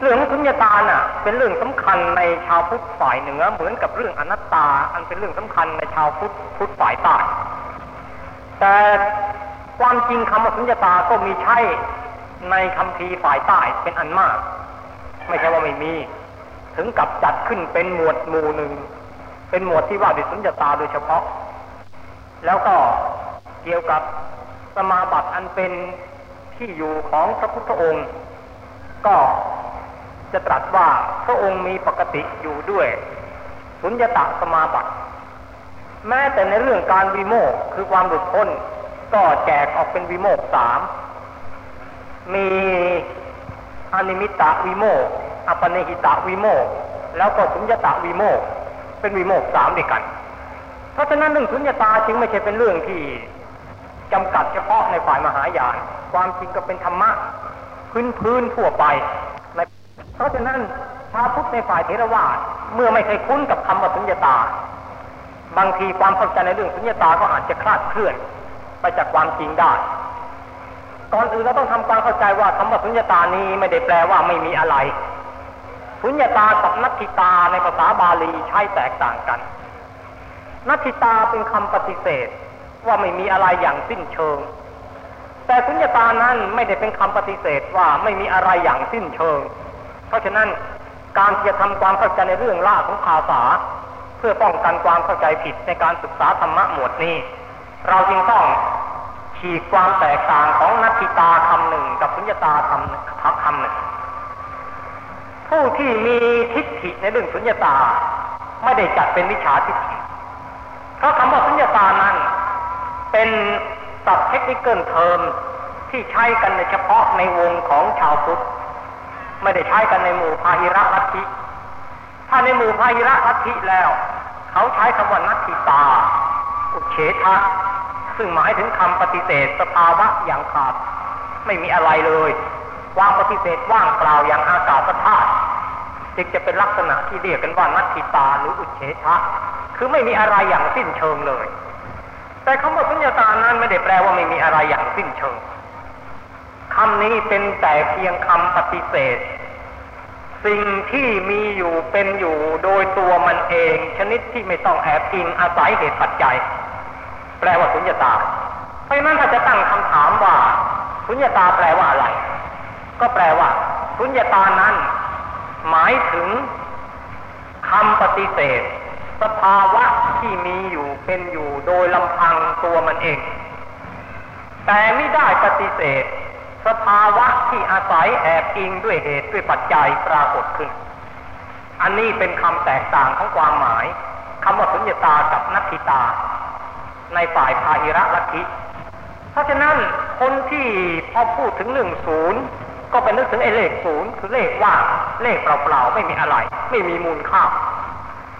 เรื่องสุญญตาน่ะเป็นเรื่องสำคัญในชาวพุทธฝ่ายเหนือเหมือนกับเรื่องอนัตตา อันเป็นเรื่องสำคัญในชาวพุทธพุทธฝ่ายใต้แต่ความจริงคำว่าสุญญตาก็มีใช่ในคำพีฝ่ายใต้เป็นอันมาก ไม่ใช่ว่าไม่มี ถึงกับจัดขึ้นเป็นหมวดหมู่หนึ่ง เป็นหมวดที่ว่าด้วยสุญญตาโดยเฉพาะ แล้วก็เกี่ยวกับสมาบัติอันเป็นที่อยู่ของพระพุทธองค์ ก็ จะตรัสว่าพระองค์มีปกติอยู่ด้วย สุญญตาสมาบัติแม้แต่ในเรื่องการวิโมกข์คือความหลุดพ้น ก็แจกออกเป็นวิโมกข์สามมีอนิมิตตะวิโมกข์อัปปณิหิตะวิโมกข์แล้วก็สุญญตาวิโมกข์เป็นวิโมกข์สามด้วยกัน เพราะฉะนั้นเรื่องสุญญตาจึงไม่ใช่เป็นเรื่องที่จำกัดเฉพาะในฝ่ายมหายาน ความจริงก็เป็นธรรมะพื้นพื้นทั่วไป เพราะฉะนั้นชาวพุทธในฝ่ายเทรวาสเมื่อไม่เคยคุ้นกับคำว่าสุญญตา บางทีความเข้าใจในเรื่องสุญญตาก็อาจจะคลาดเคลื่อนไปจากความจริงได้ ก่อนอื่นเราต้องทำความเข้าใจว่าคำว่าสุญญตานี้ไม่ได้แปลว่าไม่มีอะไร สุญญตากับนัตถิตาในภาษาบาลีใช้แตกต่างกัน นัตถิตาเป็นคำปฏิเสธ ว่าไม่มีอะไรอย่างสิ้นเชิง แต่สุญญตานั้นไม่ได้เป็นคำปฏิเสธว่าไม่มีอะไรอย่างสิ้นเชิง เพราะฉะนั้นการที่จะทำความเข้าใจในเรื่องล่าของภาษา เพื่อป้องกันความเข้าใจผิดในการศึกษาธรรมะหมวดนี้ เราจึงต้องฉีกความแตกต่างของนัตถิตาคำหนึ่งกับสุญญตาคำคำหนึ่งผู้ที่มีทิฏฐิในเรื่องสุญญตาไม่ได้จัดเป็นมิจฉาทิฏฐิ เพราะคำว่าสุญญตานั้นเป็นศัพท์ technical term ที่ใช้กันในเฉพาะในวงของชาวพุทธ ไม่ได้ใช้กันในหมู่พาหิระลัทธิ ถ้าในหมู่พาหิระลัทธิแล้ว เขาใช้คำว่านัตถิตา อุจเฉทะซึ่งหมายถึงคำปฏิเสธสภาวะอย่างขาด ไม่มีอะไรเลยความปฏิเสธว่างเปล่าอย่างอากาศธาตุจึงจะเป็นลักษณะที่เรียกกันว่านัตถิตาหรืออุเฉทะ คือไม่มีอะไรอย่างสิ้นเชิงเลย แต่คำว่าสุญญตานั้นไม่ได้แปลว่าไม่มีอะไรอย่างสิ้นเชิง คำนี้เป็นแต่เพียงคำปฏิเสธ สิ่งที่มีอยู่เป็นอยู่โดยตัวมันเอง ชนิดที่ไม่ต้องแอบอิงอาศัยเหตุปัจจัย แปลว่าสุญญตา เพราะนั้นถ้าจะตั้งคำถามว่า สุญญตาแปลว่าอะไร ก็แปลว่า สุญญตานั้น หมายถึงคำปฏิเสธ สภาวะที่มีอยู่เป็นอยู่โดยลำพังตัวมันเอง แต่ไม่ได้ปฏิเสธ สภาวะที่อาศัยแอบอิงด้วยเหตุด้วยปัจจัยปรากฏขึ้น อันนี้เป็นคำแตกต่างของความหมายคำว่าสุญญตากับนัตถิตา ในฝ่ายพาหิระลัทธิเพราะฉะนั้นคนที่พอพูดถึงหนึ่งศูนย์ก็ไปนึกถึงไอ้เลขศูนย์คือเลขว่างเลขเปล่าๆไม่มีอะไร ไม่มีมูลค่า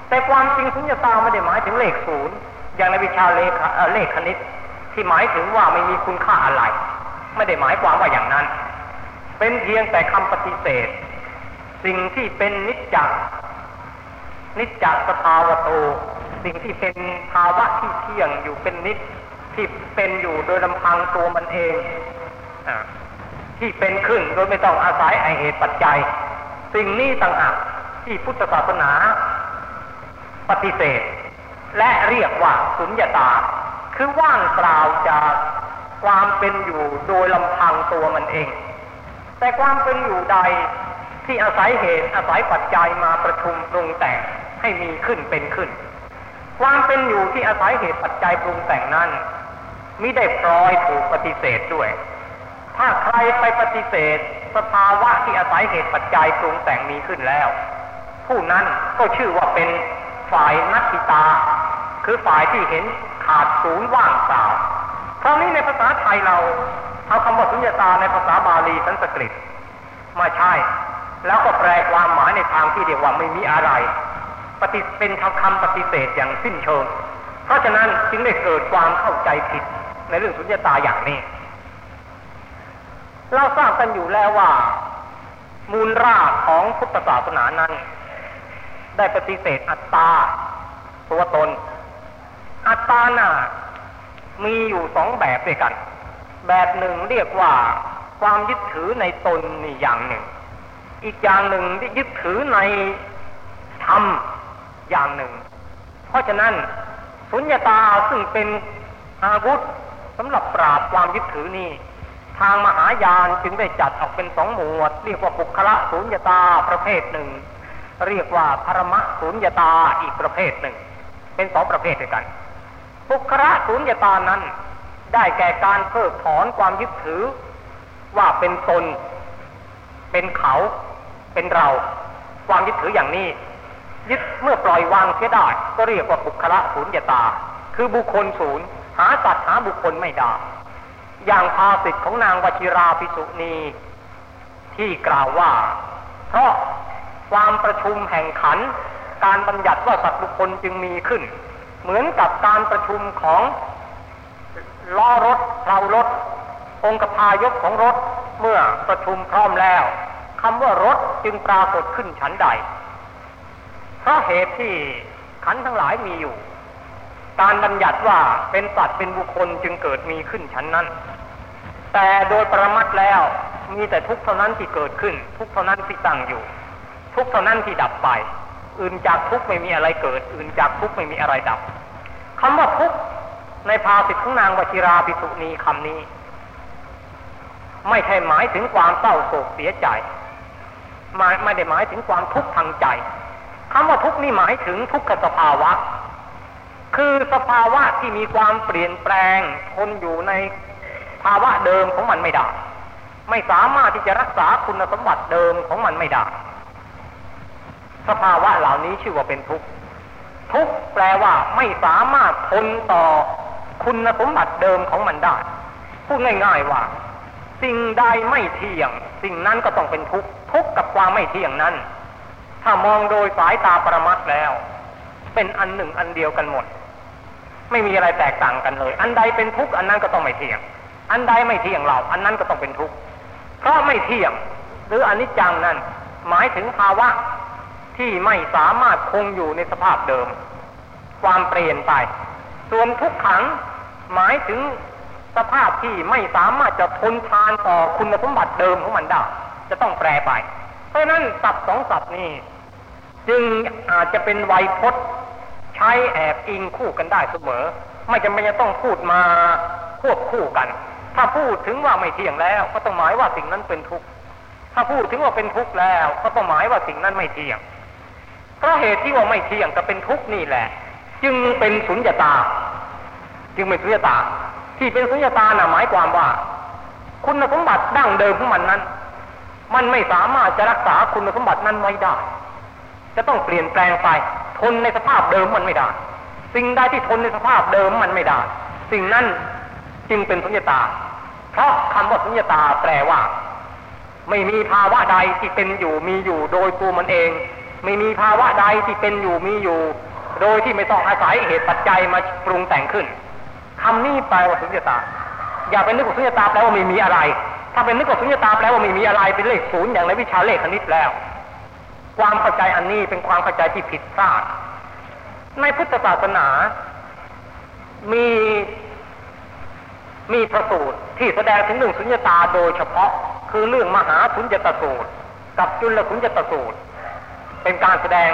แต่ความจริงสุญญตาไม่ได้หมายถึงเลขศูนย์อย่างในวิชาเลขเลขคณิต ที่หมายถึงว่าไม่มีคุณค่าอะไร ไม่ได้หมายความว่าอย่างนั้น เป็นเพียงแต่คำปฏิเสธ สิ่งที่เป็นนิจจนิจจสภาวะโต สิ่งที่เป็นภาวะที่เที่ยงอยู่เป็นนิจที่เป็นอยู่โดยลำพังตัวมันเองอที่เป็นขึ้นโดยไม่ต้องอาศัยไอเหตุปัจจัย สิ่งนี้ต่างหากที่พุทธศาสนา ปฏิเสธ และเรียกว่าสุญญตา คือว่างเปล่าจาก ความเป็นอยู่โดยลำพังตัวมันเอง แต่ความเป็นอยู่ใดที่อาศัยเหตุอาศัยปัจจัยมาประชุมปรุงแต่งให้มีขึ้นเป็นขึ้น ความเป็นอยู่ที่อาศัยเหตุปัจจัยปรุงแต่งนั้นมิได้ปลอยถูกปฏิเสธด้วย ถ้าใครไปปฏิเสธ สภาวะที่อาศัยเหตุปัจจัยปรุงแต่งมีขึ้นแล้ว ผู้นั้นก็ชื่อว่าเป็นฝ่ายนัตติตา คือฝ่ายที่เห็นขาดศูนย์ว่างเปล่า คราวนี้ในภาษาไทยเราเอาคำว่าสุญญตาในภาษาบาลีสันสกฤตมาใช่แล้วก็แปลความหมายในทางที่เรียกว่าไม่มีอะไร ปฏิเป็นคำปฏิเสธอย่างสิ้นเชิง เพราะฉะนั้นจึงได้เกิดความเข้าใจผิดในเรื่องสุญญตาอย่างนี้ เราทราบกันอยู่แล้วว่า มูลรากของพุทธศาสนานั้น ได้ปฏิเสธอัตตาตัวตน อัตตาน่ะ มีอยู่สองแบบด้วยกัน แบบหนึ่งเรียกว่าความยึดถือในตนนี่อย่างหนึ่ง อีกอย่างหนึ่งที่ยึดถือในธรรมอย่างหนึ่ง เพราะฉะนั้นสุญญาตาซึ่งเป็นอาวุธสำหรับปราบความยึดถือนี้ทางมหายานจึงได้จัดออกเป็นสองหมวด เรียกว่าบุคละสุญญาตาประเภทหนึ่ง เรียกว่าพรมะสุญญาตาอีกประเภทหนึ่ง เป็นสองประเภทด้วยกัน บุคละสุญญตานั้น ได้แก่การเพิกถอนความยึดถือ ว่าเป็นตน เป็นเขาเป็นเรา ความยึดถืออย่างนี้ ยึดเมื่อปล่อยวางเสียได้ก็เรียกว่าบุคละสุญญตา คือบุคคลศูนย์ หาสัตว์หาบุคคลไม่ได้ อย่างภาสิทธิ์ของนางวชิราภิสุณีที่กล่าวว่า เพราะความประชุมแห่งขัน การบัญญัติว่าสัตว์บุคคลจึงมีขึ้น เหมือนกับการประชุมของล้อรถเพลารถ องค์พายกของรถเมื่อประชุมพร้อมแล้วคำว่ารถจึงปรากฏขึ้นฉันใด เพราะเหตุที่ขันทั้งหลายมีอยู่ การบัญญัติว่าเป็นสัตว์เป็นบุคคลจึงเกิดมีขึ้นฉันนั้น แต่โดยประมัดแล้วมีแต่ทุกเท่านั้นที่เกิดขึ้น ทุกเท่านั้นที่ตั้งอยู่ ทุกเท่านั้นที่ดับไป อื่นจากทุกไม่มีอะไรเกิด อื่นจากทุกไม่มีอะไรดับคำว่าทุกในภาษิตของนางวชิราภิสุณีคำนี้ ไม่ใช่หมายถึงความเศร้าโศกเสียใจไม่ไม่ได้หมายถึงความทุกข์ทางใจคำว่าทุกข์นี่หมายถึงทุกขสภาวะ คือสภาวะที่มีความเปลี่ยนแปลงทนอยู่ในภาวะเดิมของมันไม่ได้ ไม่สามารถที่จะรักษาคุณสมบัติเดิมของมันไม่ได้ สภาวะเหล่านี้ชื่อว่าเป็นทุกข์ ทุกข์แปลว่าไม่สามารถทนต่อคุณสมบัติเดิมของมันได้ พูดง่ายๆว่า สิ่งใดไม่เที่ยง สิ่งนั้นก็ต้องเป็นทุกข์ ทุกข์กับความไม่เที่ยงนั้น ถ้ามองโดยสายตาประมัดแล้ว เป็นอันหนึ่งอันเดียวกันหมด ไม่มีอะไรแตกต่างกันเลย อันใดเป็นทุกข์อันนั้นก็ต้องไม่เที่ยง อันใดไม่เที่ยงเรา อันนั้นก็ต้องเป็นทุกข์ เพราะไม่เที่ยง หรืออนิจจังนั้นหมายถึงภาวะ ที่ไม่สามารถคงอยู่ในสภาพเดิม ความเปลี่ยนไป ส่วนทุกขังหมายถึงสภาพที่ไม่สามารถจะทนทานต่อคุณสมบัติเดิมของมันได้จะต้องแปรไป เพราะนั้นศัพท์สองศัพท์นี้จึงอาจจะเป็นไวยพจน์ ใช้แอบอิงคู่กันได้เสมอ ไม่จำเป็นจะต้องพูดมาควบคู่กัน ถ้าพูดถึงว่าไม่เที่ยงแล้ว ก็ต้องหมายว่าสิ่งนั้นเป็นทุกข์ถ้าพูดถึงว่าเป็นทุกข์แล้ว ก็ต้องหมายว่าสิ่งนั้นไม่เที่ยง เพราะเหตุที่ว่าไม่เที่ยงกับเป็นทุกข์นี่แหละ จึงเป็นสุญญตา จึงเป็นสุญญตา ที่เป็นสุญญตาน่ะหมายความว่า คุณสมบัติดั้งเดิมของมันนั้น มันไม่สามารถจะรักษาคุณสมบัตินั้นไว้ได้ จะต้องเปลี่ยนแปลงไป ทนในสภาพเดิมมันไม่ได้ สิ่งใดที่ทนในสภาพเดิมมันไม่ได้ สิ่งนั้นจึงเป็นสุญญตา เพราะคำว่าสุญญตาแปลว่า ไม่มีภาวะใดที่เป็นอยู่มีอยู่โดยตัวมันเอง ไม่มีภาวะใดที่เป็นอยู่มีอยู่ โดยที่ไม่ต้องอาศัยเหตุปัจจัยมาปรุงแต่งขึ้นคำนี้แปลว่าสุญญตา อย่าเป็นนึกว่าสุญญตาแปลว่าไม่มีอะไร ถ้าเป็นนึกว่าสุญญตาแปลว่าไม่มีอะไรเป็นเลขศูนย์อย่างในวิชาเลขคณิตแล้ว ความเข้าใจอันนี้เป็นความเข้าใจที่ผิดพลาด ในพุทธศาสนา มีมีพระสูตรที่แสดงถึงเรื่องสุญญตาโดยเฉพาะ คือเรื่องมหาสุญญตสูตร กับจุลสุญญตสูตร เป็นการแสดง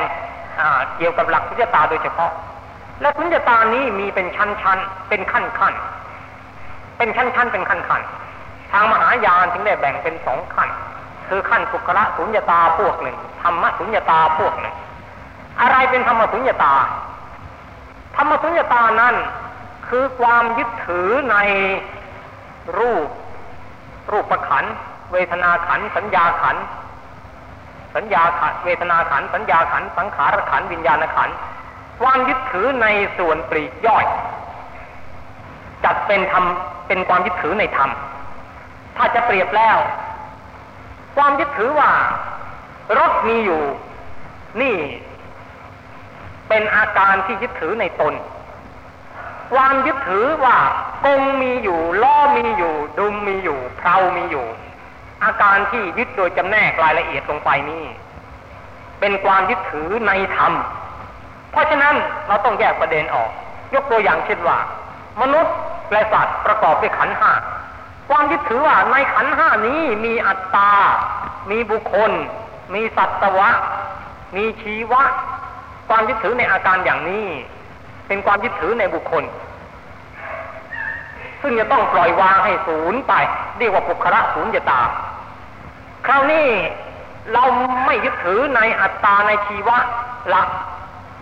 เกี่ยวกับหลักสุญญตาโดยเฉพาะ และสุญญตานี้มีเป็นชั้นๆเป็นขั้นๆเป็นชั้นๆเป็นขั้นๆทางมหายานถึงได้แบ่งเป็นสองขั้น คือขั้นสุขละสุญญตาพวกหนึ่งธรรมสุญญตาพวกหนึ่ง อะไรเป็นธรรมสุญญตา ธรรมสุญญตานั้นคือความยึดถือในรูป รูปประขัน เวทนาขันสัญญาขัน สัญญาขันเวทนาขันสัญญาขันสังขารขันวิญญาณขันความยึดถือในส่วนปลีกย่อย จัดเป็นธรรมเป็นความยึดถือในธรรม ถ้าจะเปรียบแล้ว ความยึดถือว่ารถมีอยู่ นี่ เป็นอาการที่ยึดถือในตน ความยึดถือว่ากงมีอยู่ ล้อมีอยู่ ดุมมีอยู่เพลามีอยู่ อาการที่ยึดโดยจำแนกรายละเอียดลงไปนี่ เป็นความยึดถือในธรรม เพราะฉะนั้นเราต้องแยกประเด็นออก ยกตัวอย่างเช่นว่า มนุษย์และสัตว์ประกอบด้วยขันห้าความยึดถือว่าในขันห้านี้มีอัตตา มีบุคคล มีสัตวะ มีชีวะ ความยึดถือในอาการอย่างนี้ เป็นความยึดถือในบุคคล ซึ่งจะต้องปล่อยวางให้ศูนย์ไป เรียกว่าปุคละศูนย์ตา คราวนี้เราไม่ยึดถือในอัตตาในชีวะละ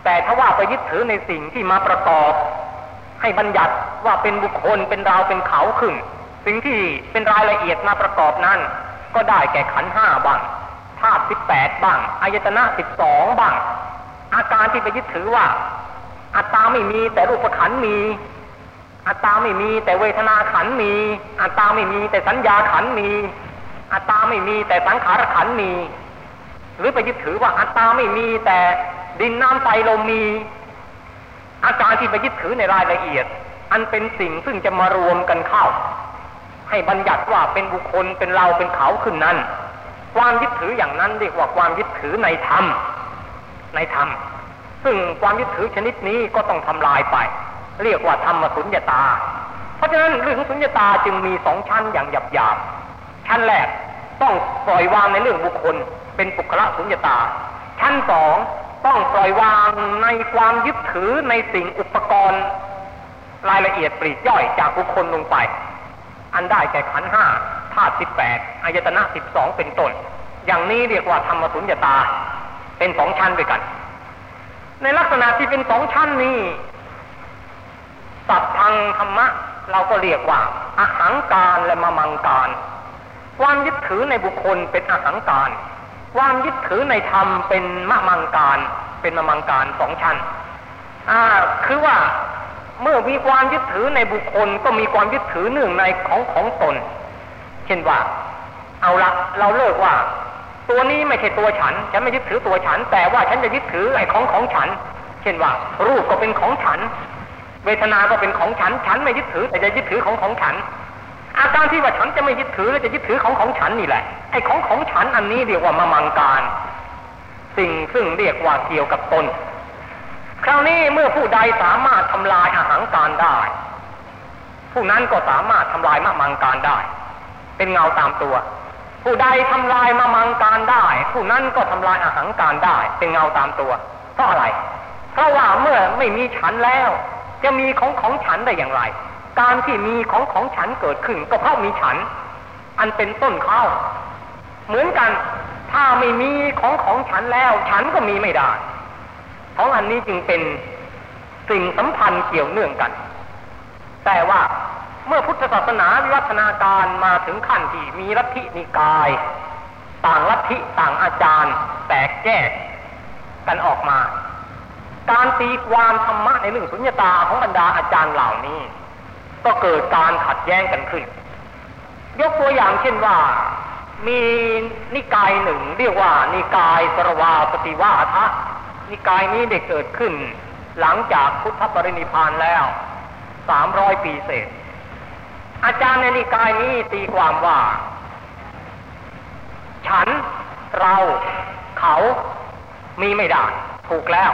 แต่ถ้าว่าไปยึดถือในสิ่งที่มาประกอบ ให้บัญญัติว่าเป็นบุคคลเป็นเราเป็นเขาขึ้น สิ่งที่เป็นรายละเอียดมาประกอบนั้น ก็ได้แก่ขันห้าบ้างธาตุสิบแปดบ้างอายตนะสิบสองบ้าง อาการที่ไปยึดถือว่าอัตตาไม่มีแต่รูปขันมี อัตตาไม่มีแต่เวทนาขันมี อัตตาไม่มีแต่สัญญาขันมี อัตตาไม่มีแต่สังขารขันมี หรือไปยึดถือว่าอัตตาไม่มีแต่ดินน้ำไฟลมมี อาการที่ไปยึดถือในรายละเอียด อันเป็นสิ่งซึ่งจะมารวมกันเข้า ให้บัญญัติว่าเป็นบุคคลเป็นเราเป็นเขาขึ้นนั้น ความยึดถืออย่างนั้นเรียกว่าความยึดถือในธรรมในธรรมซึ่งความยึดถือชนิดนี้ก็ต้องทำลายไป เรียกว่าธรรมสุญญตา เพราะฉะนั้นเรื่องสุญญตาจึงมีสองชั้นอย่างหยาบหยาบชั้นแรกต้องปล่อยวางในเรื่องบุคคล เป็นปุคละสุญญตา ชั้นสองต้องปล่อยวางในความยึดถือในสิ่งอุปกรณ์ รายละเอียดปลีกย่อยจากบุคคลลงไป อันได้แก่ขันห้าธาตุสิบแปดอายตนะสิบสองเป็นต้น อย่างนี้เรียกว่าธรรมสุญญตา เป็นสองชั้นด้วยกัน ในลักษณะที่เป็นสองชั้นนี้ สัพพังธรรมะ เราก็เรียกว่าอาหังการและมะมังการ ความยึดถือในบุคคลเป็นอาหังการ ความยึดถือในธรรมเป็นมะมังการ เป็นมะมังการสองชั้นอ่าคือว่าเมื่อมีความยึดถือในบุคคลก็มีความยึดถือเนื่องในของของตน เช่นว่า เอาละเราเลิกว่า ตัวนี้ไม่ใช่ตัวฉัน ฉันไม่ยึดถือตัวฉัน แต่ว่าฉันจะยึดถือไอ้ของของฉัน เช่นว่า รูปก็เป็นของฉัน เวทนาก็เป็นของฉัน ฉันไม่ยึดถือ แต่จะยึดถือของของฉัน อาการที่ว่าฉันจะไม่ยึดถือและจะยึดถือของของฉันนี่แหละ ไอ้ของของฉันอันนี้เรียกว่ามามังการ สิ่งซึ่งเรียกว่าเกี่ยวกับตน คราวนี้เมื่อผู้ใดสามารถทำลายอาหารการได้ ผู้นั้นก็สามารถทำลายมามังการได้ เป็นเงาตามตัว ผู้ใดทำลายมามังการได้ ผู้นั้นก็ทำลายอาหารการได้ เป็นเงาตามตัว เพราะอะไร เพราะว่าเมื่อไม่มีฉันแล้ว จะมีของของฉันได้อย่างไร การที่มีของของฉันเกิดขึ้น ก็เพราะมีฉัน อันเป็นต้นข้าวเหมือนกัน ถ้าไม่มีของของฉันแล้ว ฉันก็มีไม่ได้ของอันนี้จึงเป็นสิ่งสัมพันธ์เกี่ยวเนื่องกัน แต่ว่าเมื่อพุทธศาสนาวิวัฒนาการมาถึงขั้นที่มีลัทธินิกาย ต่างลัทธิต่างอาจารย์ แตกแยกกันออกมา การตีความธรรมะในเรื่องสุญญตาของบรรดาอาจารย์เหล่านี้ ก็เกิดการขัดแย้งกันขึ้น ยกตัวอย่างเช่นว่ามีนิกายหนึ่งเรียกว่า นิกายสรวาปฏิวาทะนิกายนี้ได้เกิดขึ้น หลังจากพุทธปรินิพานแล้วสามร้อยปีเศษ อาจารย์ในนิกายนี้ตีความว่า ฉันเราเขามีไม่ได้ถูกแล้ว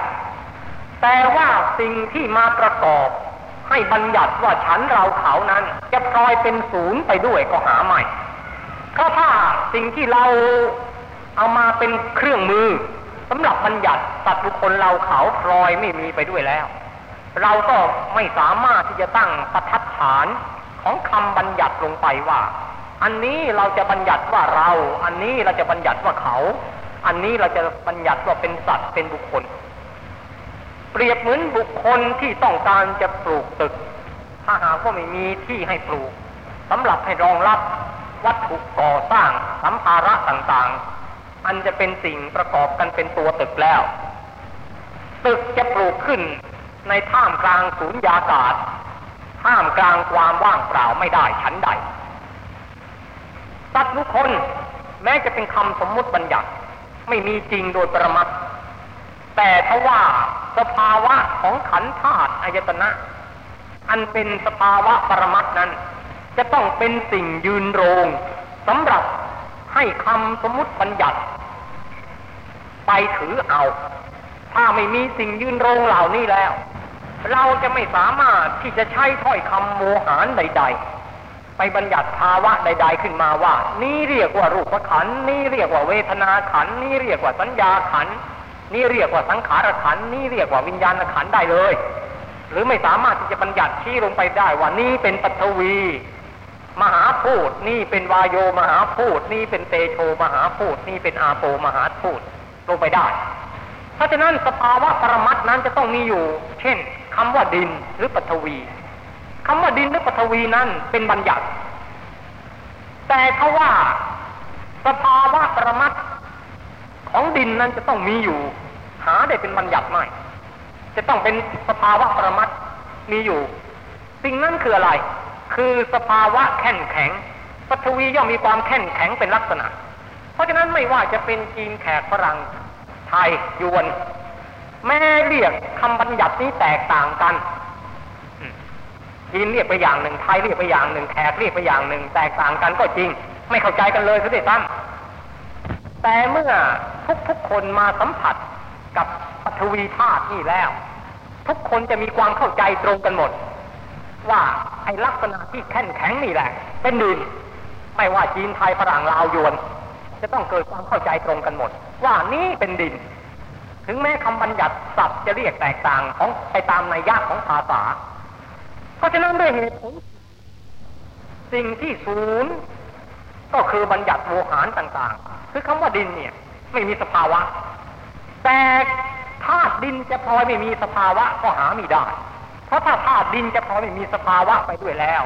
แต่ว่าสิ่งที่มาประกอบ ให้บัญญัติว่าฉันเราเขานั้น จะพลอยเป็นศูนย์ไปด้วยก็หาใหม่เพราะถ้าสิ่งที่เราเอามาเป็นเครื่องมือสำหรับบัญญัติสัตัดบุคคลเราเขาพลอยไม่มีไปด้วยแล้ว เราก็ไม่สามารถที่จะตั้งประทัดฐานของคำบัญญัติลงไปว่า อันนี้เราจะบัญญัติว่าเรา อันนี้เราจะบัญญัติว่าเขา อันนี้เราจะบัญญัติว่าเป็นสัตว์เป็นบุคคล เปรียบเหมือนบุคคลที่ต้องการจะปลูกตึก ถ้าหากว่าไม่มีที่ให้ปลูกสำหรับให้รองรับวัตถุก่อสร้างสัมภาระต่างๆ อันจะเป็นสิ่งประกอบกันเป็นตัวตึกแล้ว ตึกจะปลูกขึ้นในท่ามกลางศูนยากาศ ท่ามกลางความว่างเปล่าไม่ได้ชั้นใด สัตว์ทุกคนแม้จะเป็นคำสมมุติบัญญัติ ไม่มีจริงโดยประมาท แต่ถ้าว่าสภาวะของขันธาตุอายตนะ อันเป็นสภาวะปรมัตนั้น จะต้องเป็นสิ่งยืนโรงสำหรับให้คำสมมติบัญญัติ ไปถือเอา ถ้าไม่มีสิ่งยืนโรงเหล่านี้แล้ว เราจะไม่สามารถที่จะใช้ถ้อยคำโมหารใด ๆไปบัญญัติภาวะใด ๆ ขึ้นมาว่า นี่เรียกว่ารูปขัน นี่เรียกว่าเวทนาขัน นี่เรียกว่าสัญญาขัน นี่เรียกว่าสังขารขันนี่เรียกว่าวิญญาณขันได้เลย หรือไม่สามารถที่จะบัญญัติชี้ลงไปได้ว่านี่เป็นปัทวี มหาพูดนี่เป็นวายโยมหาพูดนี่เป็นเตโชมหาพูดนี่เป็นอาโปมหาพูดลงไปได้ เพราะฉะนั้นสภาวะปรมัตนั้นจะต้องมีอยู่ เช่นคำว่าดินหรือปัทวีคำว่าดินหรือปัทวีนั้นเป็นบัญญัติ แต่ถ้าว่าสภาวะประมัต ของดินนั้นจะต้องมีอยู่ หาได้เป็นบัญญัติไม่ จะต้องเป็นสภาวะประมัตมีอยู่ สิ่งนั้นคืออะไร คือสภาวะแข็งแข็งปัทวีย่อมมีความแข็งแข็งเป็นลักษณะ เพราะฉะนั้นไม่ว่าจะเป็นจีนแขกฝรั่งไทยยวน แม่เรียกคำบัญญัตินี้แตกต่างกันจีนเรียกไปอย่างหนึ่งไทยเรียกไปอย่างหนึ่งแขกเรียกไปอย่างหนึ่งแตกต่างกันก็จริง ไม่เข้าใจกันเลยคือได้ตั้ง แต่เมื่อทุกๆคนมาสัมผัสกับปฐวีธาตุนี่แล้ว ทุกคนจะมีความเข้าใจตรงกันหมด ว่าไอ้ลักษณะที่แข็งแข็งนี่แหละ เป็นดิน ไม่ว่าจีนไทยฝรั่งลาวยวน จะต้องเกิดความเข้าใจตรงกันหมด ว่านี่เป็นดิน ถึงแม้คำบัญญัติศัพท์จะเรียกแตกต่างของไปตามในยากของภาษา เพราะฉะนั้นด้วยเหตุผลสิ่งที่ศูนย์ ก็คือบัญญัติโวหารต่างๆ คือคำว่าดินเนี่ย ไม่มีสภาวะ แต่ธาตุดินจะพลอยไม่มีสภาวะก็หาไม่ได้ เพราะถ้าธาตุดินจะพลอยไม่มีสภาวะไปด้วยแล้ว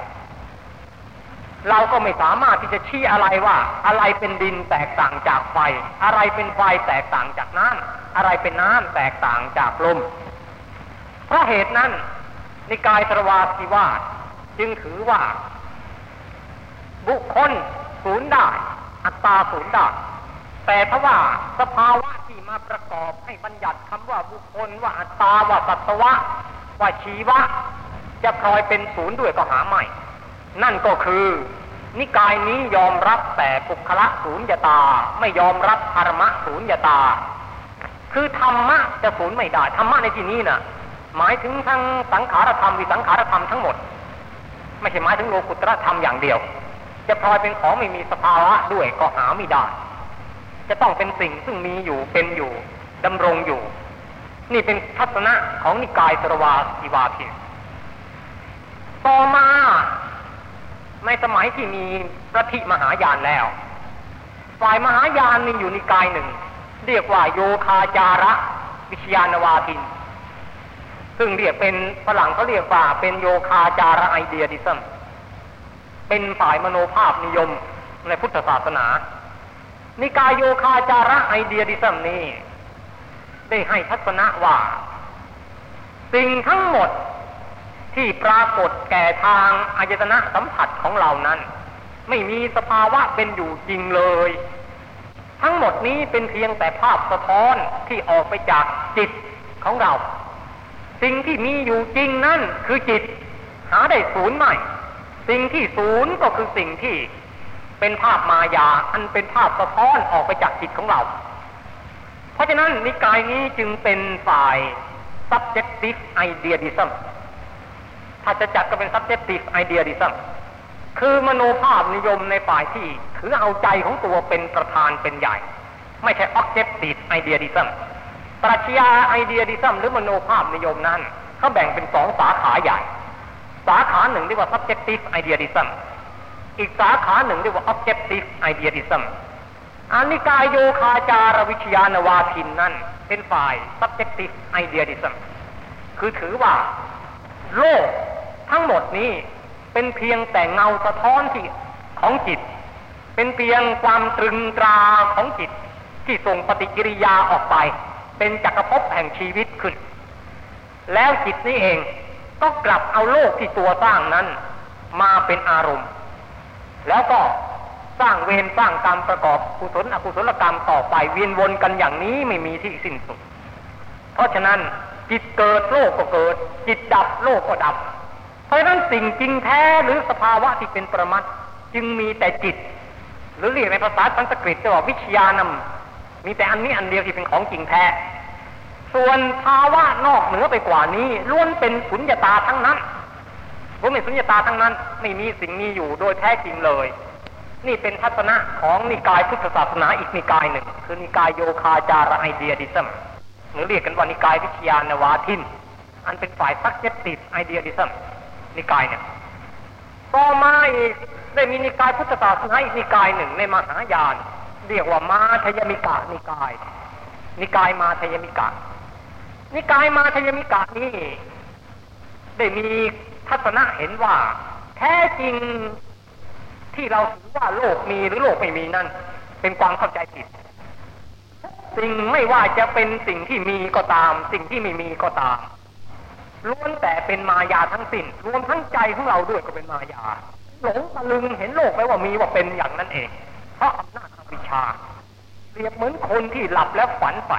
เราก็ไม่สามารถที่จะชี้อะไรว่า อะไรเป็นดินแตกต่างจากไฟ อะไรเป็นไฟแตกต่างจากน้ำอะไรเป็นน้ำแตกต่างจากลม เพราะเหตุนั้น นิกายตรวาสิวาจึงถือว่า บุคคล ศูนย์ได้ อัตตาศูนย์ได้ แต่เพราะว่าสภาวะที่มาประกอบให้บัญญัติคำว่าบุคคลว่าอัตตาว่าสัตวะ ว่าชีวะ จะพลอยเป็นศูนย์ด้วยก็หาไม่ นั่นก็คือ นิกายนี้ยอมรับแต่ปุคละศูนย์ยตา ไม่ยอมรับธรรมะศูนย์ยตา คือธรรมะจะศูนย์ไม่ได้ธรรมะในที่นี้นะ่ะหมายถึงทั้งสังขารธรรมวิสังขารธรรมทั้งหมด ไม่ใช่หมายถึงโลกุตระธรรมอย่างเดียว จะพลอยเป็นของไม่มีสภาวะด้วยก็หาไม่ได้ จะต้องเป็นสิ่งซึ่งมีอยู่เป็นอยู่ดำรงอยู่ นี่เป็นทัศนะของนิกายสรวาสีวาเพียต่อมาในสมัยที่มีพระทิมหายานแล้ว ฝ่ายมหายานมีอยู่นิกายหนึ่ง เรียกว่าโยคาจาระวิชยานวาทิน ซึ่งเรียกเป็นฝรั่งเขาเรียกว่าเป็นโยคาจาระไอเดียดิซึม เป็นฝ่ายมโนภาพนิยมในพุทธศาสนา นิกายโยคาจาระไอเดียดิซึมนี้ ได้ให้ทัศนะว่า สิ่งทั้งหมดที่ปรากฏแก่ทางอายตนะสัมผัสของเรานั้น ไม่มีสภาวะเป็นอยู่จริงเลย ทั้งหมดนี้เป็นเพียงแต่ภาพสะท้อนที่ออกไปจากจิตของเรา สิ่งที่มีอยู่จริงนั่นคือจิต หาได้ศูนย์ไม่ สิ่งที่ศูนย์ก็คือสิ่งที่เป็นภาพมายา อันเป็นภาพสะท้อนออกไปจากจิตของเรา เพราะฉะนั้นนิกายนี้จึงเป็นฝ่าย subjective idealism ถ้าจะจัดก็เป็น subjective idealism คือมโนภาพนิยมในฝ่ายที่ถือเอาใจของตัวเป็นประธานเป็นใหญ่ ไม่ใช่ objective idealism ปรัชญาไอเดียดิซัมหรือมโนภาพนิยมนั้นเขาแบ่งเป็นสองสาขาใหญ่ สาขาหนึ่งเรียกว่า subjective idealism อีกสาขาหนึ่งเรียกว่า objective idealism อานิกายโยคาจารวิชยานวาทินนั้นเป็นฝ่าย subjective idealism คือถือว่า โลกทั้งหมดนี้เป็นเพียงแต่เงาสะท้อนที่ของจิต เป็นเพียงความตรึงตราของจิต ที่ส่งปฏิกิริยาออกไป เป็นจักรภพแห่งชีวิตขึ้น แล้วจิตนี้เอง ก็กลับเอาโลกที่ตัวสร้างนั้น มาเป็นอารมณ์ แล้วก็สร้างเวรสร้างกรรมประกอบกุศลอกุศลกรรมต่อไปเวียนวนกันอย่างนี้ไม่มีที่สิ้นสุด เพราะฉะนั้นจิตเกิดโลกก็เกิด จิตดับโลกก็ดับ เพราะฉะนั้นสิ่งจริงแท้หรือสภาวะที่เป็นประมัดจึงมีแต่จิต หรือเรียกในภาษาสันสกฤตจะว่าวิชยานมมีแต่อันนี้อันเดียวที่เป็นของจริงแท้ ส่วนภาวะนอกเหนือไปกว่านี้ล้วนเป็นสุญญตาทั้งนั้นวรู้เป็นสุญญตาทั้งนั้น ไม่มีสิ่งมีอยู่โดยแท้จริงเลย นี่เป็นทัศนะของนิกายพุทธศาสนาอีกนิกายหนึ่ง คือนิกายโยคาจารไอเดียดิซึมหรือเรียกกันว่านิกายวิทยานวาทิน อันเป็นฝ่ายซักเจติสไอเดียดิซึมนิกายเนี่ยต่อมาอีกได้มีนิกายพุทธศาสนาอีกนิกายหนึ่งในมหายาน เรียกว่ามาทยมิกานิกาย นิกายมาทยมิกา นิกายมาทยมิกานี่ได้มีทัศนะเห็นว่า แท้จริงที่เราถือว่าโลกมีหรือโลกไม่มีนั่น เป็นความเข้าใจผิด สิ่งไม่ว่าจะเป็นสิ่งที่มีก็ตาม สิ่งที่ไม่มีก็ตามล้วนแต่เป็นมายาทั้งสิ้นรวมทั้งใจของเราด้วยก็เป็นมายา หลงตะลึงเห็นโลกไปว่ามีว่าเป็นอย่างนั้นเอง เพราะอำนาจอวิชาเปรียบเหมือนคนที่หลับแล้วฝันไป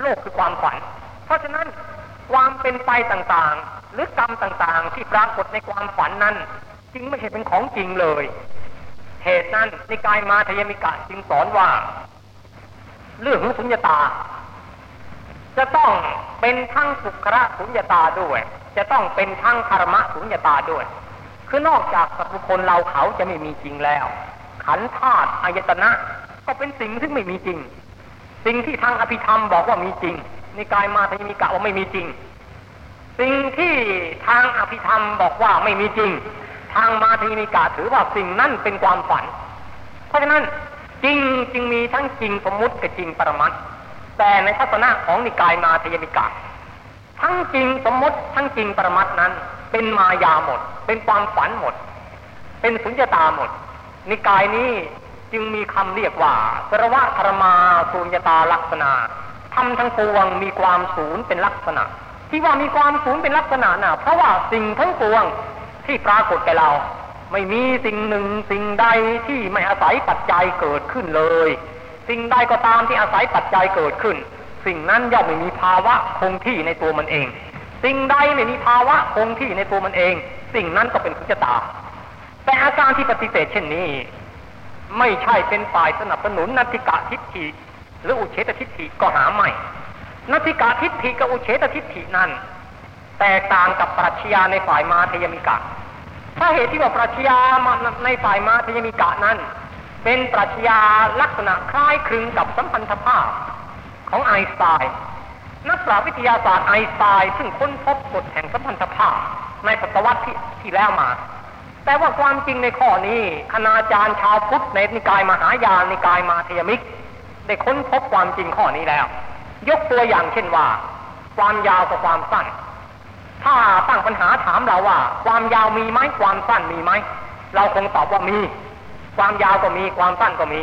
โลกคือความฝัน เพราะฉะนั้นความเป็นไปต่างๆ หรือกรรมต่างๆ ที่ปรากฏในความฝันนั้นจริงไม่ใช่เป็นของจริงเลย เหตุนั้นในกายมาทยมิกะจึงสอนว่า เรื่องของสุญญตา จะต้องเป็นทั้งสุขระสุญญตาด้วย จะต้องเป็นทั้งคารมะสุญญตาด้วย คือนอกจากสัตว์คนเราเขาจะไม่มีจริงแล้ว ขันธาตุอายตนะ ก็เป็นสิ่งที่ไม่มีจริง สิ่งที่ทางอภิธรรมบอกว่ามีจริง นิกายมาทยมิกะว่าไม่มีจริง สิ่งที่ทางอภิธรรมบอกว่าไม่มีจริง ทางมาทยมิกะถือว่าสิ่งนั้นเป็นความฝัน เพราะฉะนั้นจริงจึงมีทั้งจริงสมมุติกับจริงปรมัตแต่ในทัศนะของนิกายมาทยมิกะ ทั้งจริงสมมติทั้งจริงปรมัตนั้น เป็นมายาหมด เป็นความฝันหมด เป็นสุญญตาหมด นิกายนี้จึงมีคำเรียกว่าสรวะธรมาสุญญตาลักษณะ ทำทั้งปวงมีความศูนย์เป็นลักษณะ ที่ว่ามีความศูนย์เป็นลักษณะน่ะ เพราะว่าสิ่งทั้งปวงที่ปรากฏแก่เรา ไม่มีสิ่งหนึ่งสิ่งใดที่ไม่อาศัยปัจจัยเกิดขึ้นเลย สิ่งใดก็ตามที่อาศัยปัจจัยเกิดขึ้น สิ่งนั้นย่อมไม่มีภาวะคงที่ในตัวมันเอง สิ่งใดไม่มีภาวะคงที่ในตัวมันเอง สิ่งนั้นก็เป็นสุจตา แต่อาการที่ปฏิเสธเช่นนี้ ไม่ใช่เป็นฝ่ายสนับสนุนนัติกะทิฏฐิ หรืออุเฉตทิฏฐิก็หาไม่นัติกาทิฏฐิกับอุเฉตทิฏฐินั้น แตกต่างกับปรัชญาในฝ่ายมาเทยมิกะถ้าเหตุที่ว่าปรัชญาในฝ่ายมาเทยมิกะนั้น เป็นปรัชญาลักษณะคล้ายคลึงกับสัมพันธภาพของไอน์สไตน์นักปราชญ์วิทยาศาสตร์ไอน์สไตน์ซึ่งค้นพบกฎแห่งสัมพันธภาพในศตวรรษที่ที่แล้วมา แต่ว่าความจริงในข้อนี้คณาจารย์ชาวพุทธในนิกายมหายานนิกายมาเทยมิก ได้ค้นพบความจริงข้อนี้แล้ว ยกตัวอย่างเช่นว่า ความยาวกับความสั้น ถ้าตั้งปัญหาถามเราว่า ความยาวมีไหมความสั้นมีไหมเราคงตอบว่ามี ความยาวก็มีความสั้นก็มี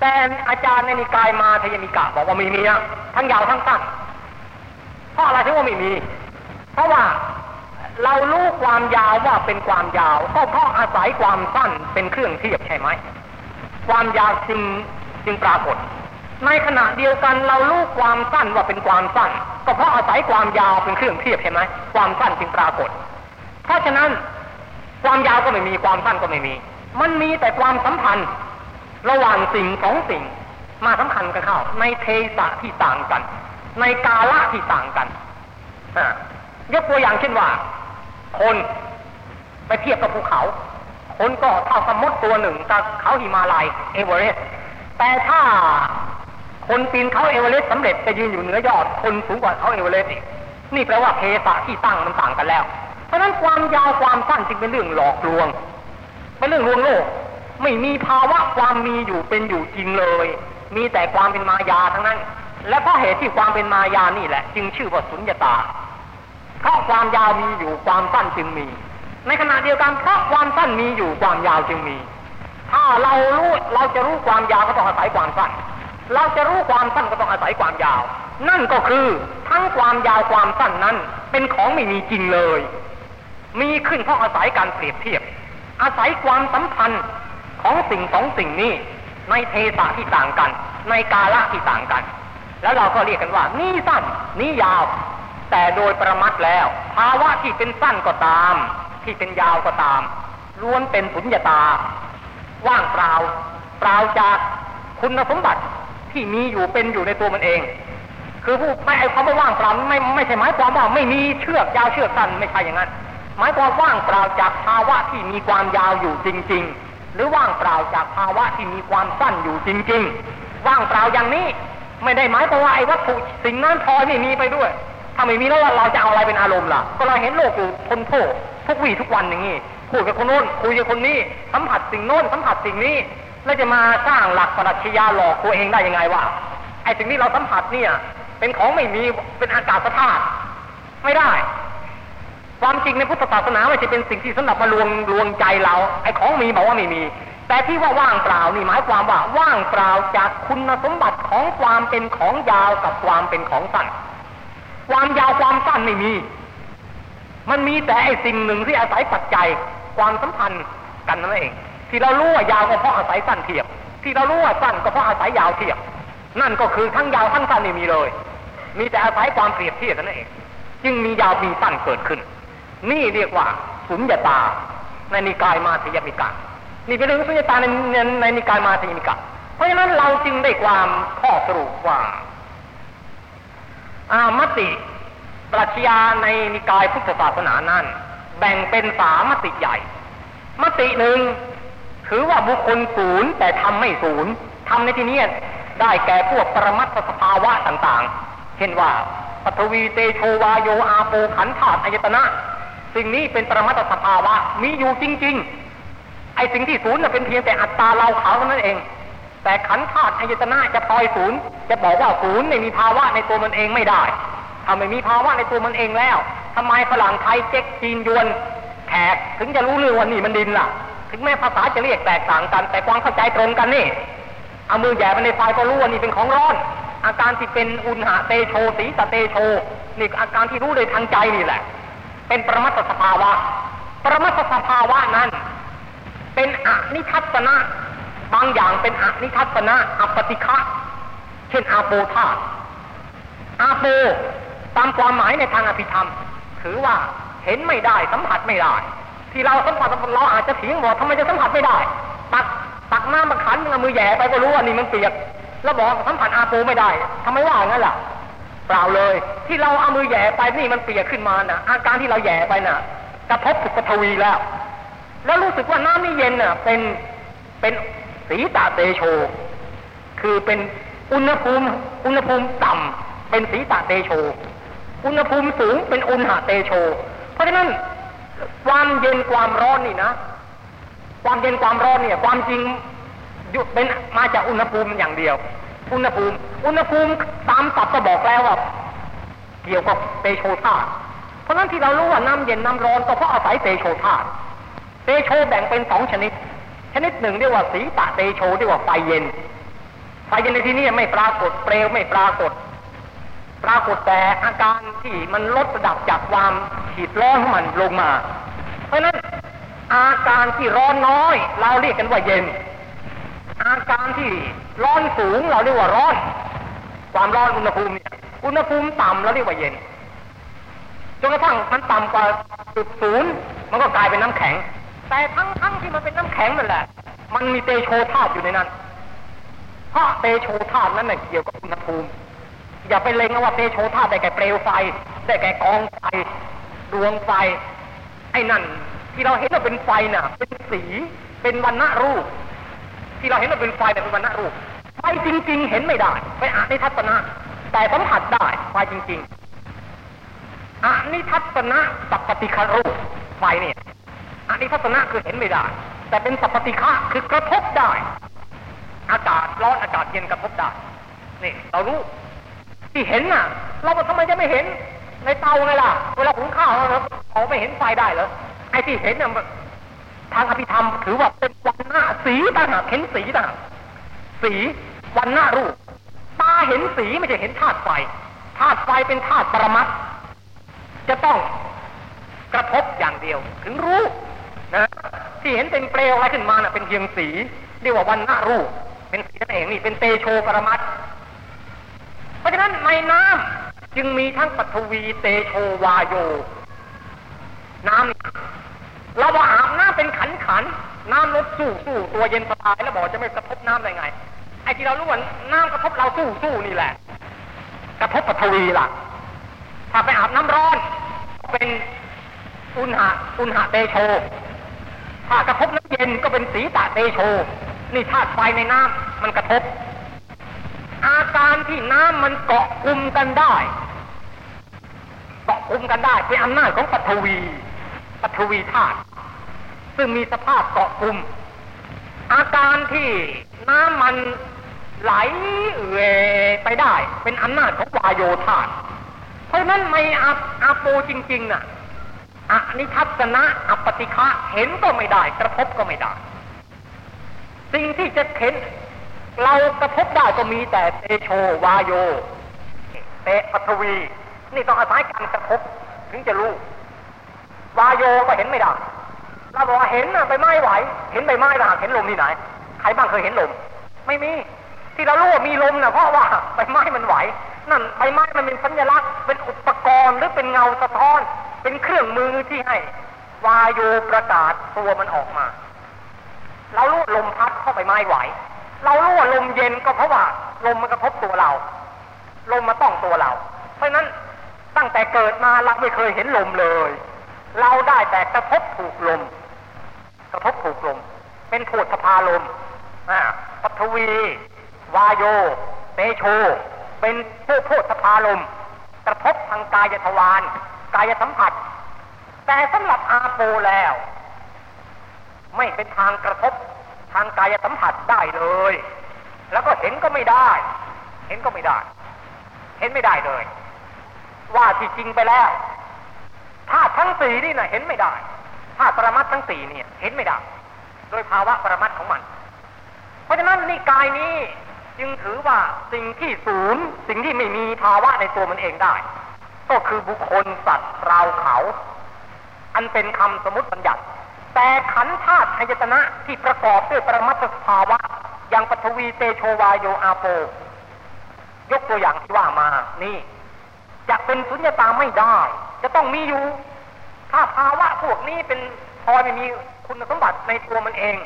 แต่อาจารย์ในนิกายมาทยมิกะบอกว่ามีมีนะทั้งยาวทั้งสั้นเพราะอะไรถึงว่าไม่มี เพราะว่าเรารู้ความยาวว่าเป็นความยาว ก็เพราะอาศัยความสั้นเป็นเครื่องเทียบใช่ไหม ความยาวจึงจึงปรากฏ ในขณะเดียวกันเรารู้ความสั้นว่าเป็นความสั้น ก็เพราะอาศัยความยาวเป็นเครื่องเทียบใช่ไหมความสั้นจึงปรากฏ เพราะฉะนั้นความยาวก็ไม่มีความสั้นก็ไม่มี มันมีแต่ความสัมพันธ์ ระหว่างสิ่งสองสิ่ง มาสำคัญกันเข้าในเทสะที่ต่างกัน ในกาละที่ต่างกันยกตัวอย่างเช่นว่า คนไปเทียบกับภูเขา คนก็เท่าสมมติตัวหนึ่งกับเขาหิมาลัยเอเวอเรสต์แต่ถ้า คนปีนเขาเอเวอเรสต์สำเร็จไปยืนอยู่เหนือยอด คนสูงกว่าเขาเอเวอเรสต์อีกนี่แปลว่าเพสะที่ตั้งมันต่างกันแล้ว เพราะนั้นความยาวความสั้นจึงเป็นเรื่องหลอกลวงเป็นเรื่องลวงโลก ไม่มีภาวะความมีอยู่เป็นอยู่จริงเลย มีแต่ความเป็นมายาทั้งนั้น และเพราะเหตุที่ความเป็นมายานี่แหละ จึงชื่อว่าสุญญตา เพราะความยาวมีอยู่ความสั้นจึงมี ในขณะเดียวกันเพราะความสั้นมีอยู่ความยาวจึงมี ถ้าเรารู้เราจะรู้ความยาวก็ต้องอาศัยความสั้น เราจะรู้ความสั้นก็ต้องอาศัยความยาว นั่นก็คือทั้งความยาวความสั้นนั้น เป็นของไม่มีจริงเลย มีขึ้นเพราะอาศัยการเปรียบเทียบ อาศัยความสัมพันธ์ของสิ่งสองสิ่งนี้ ในเทสะที่ต่างกัน ในกาละที่ต่างกัน แล้วเราก็เรียกกันว่านี่สั้นนี่ยาว แต่โดยประมัดแล้ว ภาวะที่เป็นสั้นก็ตาม ที่เป็นยาวก็ตามล้วนเป็นสุญญตา ว่างเปล่า เปล่าจากคุณสมบัติ ที่มีอยู่เป็นอยู่ในตัวมันเอง คือผู้ไม่ไอ้คำว่าว่างเปล่าไม่ไม่ใช่หมายความว่าไม่มีเชือกยาวเชือกสั้นไม่ใช่อย่างนั้น หมายความว่างเปล่าจากภาวะที่มีความยาวอยู่จริง ๆ หรือว่างเปล่าจากภาวะที่มีความสั้นอยู่จริง ๆ ว่างเปล่าอย่างนี้ ไม่ได้หมายความว่าไอ้วัตถุสิ่งนั้นพอไม่มีไปด้วย ถ้าไม่มีแล้วเราจะเอาอะไรเป็นอารมณ์ล่ะ ก็เราเห็นโลกอยู่ทนโทษทุกวี่ทุกวันอย่างนี้คุยกับคนโน้นคุยกับคนนี้สัมผัสสิ่งโน้นสัมผัสสิ่งนี้ แล้วจะมาสร้างหลักปรัชญาหลอกตัวเองได้ยังไงวะไอ้สิ่งที่เราสัมผัสเนี่ย เป็นของไม่มีเป็นอากาศธาตุไม่ได้ ความจริงในพุทธศาสนาไม่ใช่เป็นสิ่งที่สำหรับมาลวงลวงใจเรา ไอ้ของมีบอกว่าไม่มี แต่ที่ว่าว่างเปล่านี่หมายความว่าว่างเปล่าจากคุณสมบัติของความเป็นของยาวกับความเป็นของสั้นความยาวความสั้นไม่มี มันมีแต่ไอ้สิ่งหนึ่งที่อาศัยปัจจัยความสัมพันธ์กันนั่นเอง ที่เรารู้ว่ายาวก็เพราะอาศัยสั้นเทียบ ที่เรารู้ว่าสั้นก็เพราะอาศัยยาวเทียบ นั่นก็คือทั้งยาวทั้งสั้นไม่มีเลย มีแต่อาศัยความเปรียบเทียบนั่นเอง จึงมียาวมีสั้นเกิดขึ้น นี่เรียกว่าสุญญตาในนิกายมาธยมิกานี่เป็นเรื่องสุญญตาในในนิกายมาธยมิกาเพราะฉะนั้นเราจึงได้ความข้อสรุปว่าอามติปรัชญาในนิกายพุทธศาสนานั้น แบ่งเป็นสามมติใหญ่ มติหนึ่ง ถือว่าบุคคลศูนย์แต่ทำไม่ศูนย์ทำในที่นี้ได้แก่พวกปรมัตถสภาวะต่างๆ เช่นว่าปฐวีเตโชวาโยอาโปขันธาตุอายตนะ สิ่งนี้เป็นปรมัตถสภาวะมีอยู่จริง ๆ ไอ้สิ่งที่ศูนย์เป็นเพียงแต่อัตตาเราเขาเท่านั้นเอง แต่ขันธาตุอายตนะจะปล่อยศูนย์จะบอกว่าศูนย์ไม่มีภาวะในตัวมันเองไม่ได้ถ้าไม่มีภาวะในตัวมันเองแล้วทำไมฝรั่งไทยเจ๊กจีนยวนแขกถึงจะรู้เรื่องว่านี่มันดินล่ะ ถึงแม้ภาษาจะเรียกแตกต่างกัน แต่ความเข้าใจตรงกันนี่เอามือแย่ไปในไฟก็รู้ว่านี่เป็นของร้อน อาการที่เป็นอุณหะเตโชสีตเตโชนี่อาการที่รู้โดยทางใจนี่แหละ เป็นประมัตสภาวะ ประมัตสภาวะนั้น เป็นอนิทัศนะบางอย่างเป็นอนิทัศนะอัปติฆะเช่นอาโปธาอาโปตามความหมายในทางอภิธรรม ถือว่าเห็นไม่ได้สัมผัสไม่ได้ ที่เราสัมผัสเราอาจจะเถียงบอกทำไมจะสัมผัสไม่ได้ ตักตักน้ำมาขันมือแย่ไปก็รู้ว่านี่มันเปียก แล้วบอกสัมผัสอาโปไม่ได้ทำไมว่างั้นล่ะ เปล่าเลย ที่เราเอามือแย่ไปนี่มันเปียกขึ้นมาน่ะ อาการที่เราแย่ไปน่ะกระทบสุปทวีแล้ว แล้วรู้สึกว่าน้ำนี่เย็นน่ะ เป็นเป็นสีตาเตโช คือเป็นอุณหภูมิอุณหภูมิต่ำเป็นสีตาเตโช อุณหภูมิสูงเป็นอุณหะเตโช เพราะฉะนั้น ความเย็นความร้อนนี่นะ ความเย็นความร้อนเนี่ย ความจริงเป็นมาจากอุณหภูมิอย่างเดียว อุณหภูมิ อุณหภูมิตามศัพท์ก็บอกแล้วว่าเกี่ยวกับเตโชธาเพราะนั้นที่เรารู้ว่าน้ำเย็นน้ำร้อนก็เพราะอาศัยเตโชธาเตโชแบ่งเป็นสองชนิด ชนิดหนึ่งเรียกว่าสีตะเตโชเรียกว่าไฟเย็น ไฟเย็นในที่นี้ไม่ปรากฏเปลวไม่ปรากฏ ปรากฏแต่อาการที่มันลดระดับจากความขีดร้อนของมันลงมา เพราะนั้นอาการที่ร้อนน้อย เราเรียกกันว่าเย็น อาการที่ร้อนสูงเราเรียกว่าร้อน ความร้อนอุณหภูมิเนี่ยอุณหภูมิต่ำเราเรียกว่าเย็นจนกระทั่งมันต่ำกว่าจุดศูนย์มันก็กลายเป็นน้ำแข็ง แต่ทั้งทั้งที่มันเป็นน้ำแข็งนั่นแหละ มันมีเตโชธาตุอยู่ในนั้น เพราะเตโชธาตุนั้นเน่ยเกี่ยวกับอุณหภูมิ อย่าไปเล็งว่าเตโชธาตุได้แก่เปลวไฟ ได้แก่กองไฟดวงไฟ ไอ้นั่น ที่เราเห็นว่าเป็นไฟน่ะ เป็นสี เป็นวันณะรูป ที่เราเห็นว่าเป็นไฟเนี่ยเป็นวันณะรูปไฟจริง ๆ เห็นไม่ได้ ไปอ่านในทัศนะ แต่สัมผัสได้ไฟจริงๆอนิทัศนะสัพปติคารูปไฟเนี่ยอนิทัศนะคือเห็นไม่ได้ แต่เป็นสัพปติฆะคือกระทบได้ อากาศร้อนอากาศเย็นกระทบได้นี่เรารู้ ที่เห็นน่ะ เราทำไมจะไม่เห็น ในเตาไงล่ะ เวลาหุงข้าวเราเขาไม่เห็นไฟได้เหรอไอ้ที่เห็นน่ะทางอภิธรรมถือว่าเป็นวันหน้าสีต่างหากเห็นสีต่างหากสีวันหน้ารูปตาเห็นสีไม่ใช่เห็นธาตุไฟธาตุไฟเป็นธาตุปรมัตจะต้องกระทบอย่างเดียว ถึงรู้นะที่เห็นเป็นเปลวอะไรขึ้นมาน่ะเป็นเพียงสีเรียกว่าวันหน้ารูปเป็นสีนั่นเองนี่เป็นเตโชปรมัต เพราะฉะนั้นในน้ำจึงมีทั้งปฐวีเตโชวาโย น้ำเราว่าอาบน้ำเป็นขันขัน น้ำลดสู้สู้ตัวเย็นสบายแล้วบอกจะไม่กระทบน้ำได้ไง ไอ้ที่เรารู้ว่าน้ำกระทบเราสู้สู้นี่แหละ กระทบปฐวีล่ะ ถ้าไปอาบน้ำร้อน เป็นอุณหะอุณหะเตโช ถ้ากระทบน้ำเย็นก็เป็นสีตะเตโช นี่ธาตุไฟในน้ำมันกระทบ อาการที่น้ำมันเกาะกลุ่มกันได้เกาะกลุ่มกันได้เป็นอำนาจของปัทวีปัทวีธาตุซึ่งมีสภาพเกาะกลุ่ม อาการที่น้ำมันไหลเวไปได้ เป็นอำนาจของวายโยธาตุเพราะนั้นในอาอาโปจริงๆน่ะอนิทัศนะอัปติฆะเห็นก็ไม่ได้ กระทบก็ไม่ได้ สิ่งที่จะเห็น เรากระทบได้ก็มีแต่เตโชวาโย เตปัทวี นี่ต้องอาศัยการกระทบถึงจะรู้ วาโยก็เห็นไม่ได้ เราบอกว่าเห็นนะใบไม้ไหว เห็นใบไม้ต่าเห็นลมที่ไหน ใครบ้างเคยเห็นลม ไม่มี ที่เรารู้ว่ามีลมนะเพราะว่าใบไม้มันไหว นั่นใบไม้มันเป็นสัญลักษณ์ เป็นอุปกรณ์หรือเป็นเงาสะท้อน เป็นเครื่องมือที่ให้ วาโยประกาศตัวมันออกมา เรารู้ลมพัดเข้าใบไม้ไหว เรารู้ว่าลมเย็นก็เพราะว่าลมมันกระทบตัวเรา ลมมาต้องตัวเรา เพราะนั้นตั้งแต่เกิดมาเราไม่เคยเห็นลมเลย เราได้แต่กระทบถูกลม กระทบถูกลม เป็นโพธพาลมอปัทวี วายโยเตโช เป็นผู้โพธพาลม กระทบทางกายทวารกายสัมผัส แต่สำหรับอาโปแล้ว ไม่เป็นทางกระทบ ทางกายสัมผัสได้เลย แล้วก็เห็นก็ไม่ได้ เห็นก็ไม่ได้ เห็นไม่ได้เลย ว่าที่จริงไปแล้วธาตุทั้งสี่นี่นะเห็นไม่ได้ธาตุประมัตทั้งสี่เนี่ย เห็นไม่ได้ โดยภาวะประมัตของมัน เพราะฉะนั้นนิกายนี้จึงถือว่าสิ่งที่ศูนย์สิ่งที่ไม่มีภาวะในตัวมันเองได้ ก็คือบุคคลสัตว์เราเขา อันเป็นคำสมมติบัญญัติ แต่ขันธาตุอายตนะที่ประกอบด้วยปรมัตถภาวะอย่างปฐวีเตโชวายโยอาโป ยกตัวอย่างที่ว่ามานี่จะเป็นสุญญตาไม่ได้ จะต้องมีอยู่ ถ้าภาวะพวกนี้เป็นพอไม่มีคุณสมบัติในตัวมันเอง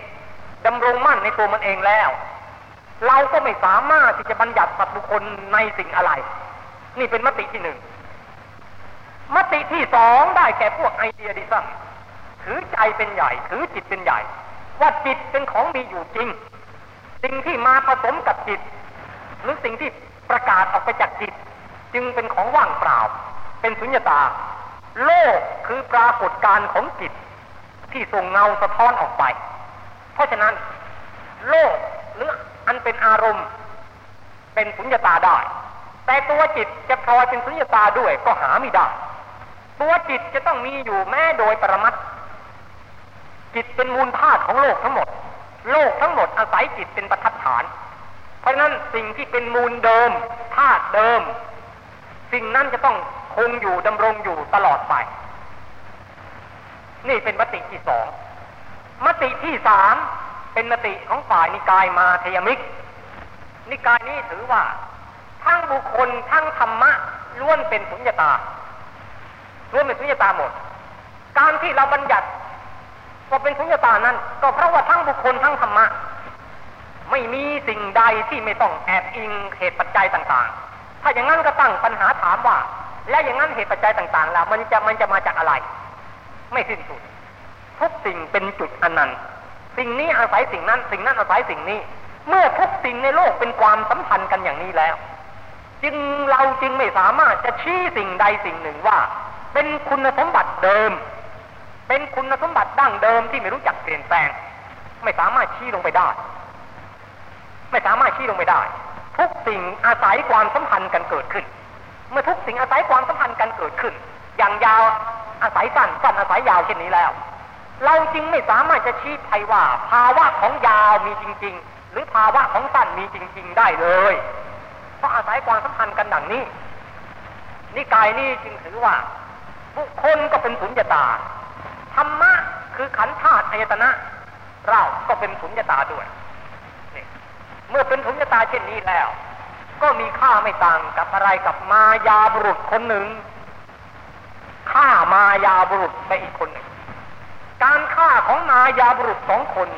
ดำรงมั่นในตัวมันเองแล้ว เราก็ไม่สามารถที่จะบัญญัติสัตว์บุคคลในสิ่งอะไร นี่เป็นมติที่หนึ่งมติที่สองได้แก่พวกไอเดียดิซัม ถือใจเป็นใหญ่ ถือจิตเป็นใหญ่ ว่าจิตเป็นของมีอยู่จริง สิ่งที่มาผสมกับจิต หรือสิ่งที่ประกาศออกไปจากจิต จึงเป็นของว่างเปล่า เป็นสุญญตา โลกคือปรากฏการของจิต ที่ส่งเงาสะท้อนออกไป เพราะฉะนั้น โลกหรืออันเป็นอารมณ์ เป็นสุญญตาได้ แต่ตัวจิตจะพลอยเป็นสุญญตาด้วยก็หาไม่ได้ตัวจิตจะต้องมีอยู่แม้โดยปรมัต จิตเป็นมูลธาตุของโลกทั้งหมด โลกทั้งหมดอาศัยจิตเป็นประทัดฐาน เพราะฉะนั้นสิ่งที่เป็นมูลเดิมธาตุเดิม สิ่งนั้นจะต้องคงอยู่ดำรงอยู่ตลอดไป นี่เป็นมติที่สองมติที่สามเป็นมติของฝ่ายนิกายมาเทยมิก นิกายนี้ถือว่า ทั้งบุคคลทั้งธรรมะล้วนเป็นสุญญตาล้วนเป็นสุญญตาหมด การที่เราบัญญัติ ว่าเป็นสุญญตานั้น ก็เพราะว่าทั้งบุคคลทั้งธรรมะ ไม่มีสิ่งใดที่ไม่ต้องแอบอิงเหตุปัจจัยต่างๆ ถ้าอย่างนั้นก็ตั้งปัญหาถามว่า แล้วอย่างนั้นเหตุปัจจัยต่างๆล่ะมันจะมันจะมาจากอะไร ไม่สิ้นสุดทุกสิ่งเป็นจุดอันนั้นสิ่งนี้อาศัยสิ่งนั้น สิ่งนั้นอาศัยสิ่งนี้ เมื่อทุกสิ่งในโลกเป็นความสัมพันธ์กันอย่างนี้แล้ว จึงเราจึงไม่สามารถจะชี้สิ่งใดสิ่งหนึ่งว่า เป็นคุณสมบัติเดิม เป็นคุณสมบัติดั้งเดิมที่ไม่รู้จักเปลี่ยนแปลง ไม่สามารถชี้ลงไปได้ ไม่สามารถชี้ลงไปได้ ทุกสิ่งอาศัยความสัมพันธ์กันเกิดขึ้น เมื่อทุกสิ่งอาศัยความสัมพันธ์กันเกิดขึ้น อย่างยาวอาศัยสั้นสั้นอาศัยยาวเช่นนี้แล้ว เราจึงไม่สามารถจะชี้ไทยว่า ภาวะของยาวมีจริง ๆ หรือภาวะของสั้นมีจริง ๆ ได้เลยเพราะอาศัยความสัมพันธ์กันดังนี้นิกายนี้จึงถือว่าบุคคลก็เป็นสุญญตา ธรรมะคือขันธ์ธาตุอายตนะเราก็เป็นสุญญตาด้วยเมื่อเป็นสุญญตาเช่นนี้แล้ว ก็มีค่าไม่ต่างกับอะไรกับมายาบุรุษคนหนึ่งฆ่ามายาบุรุษไปอีกคนหนึ่ง การฆ่าของมายาบุรุษสองคน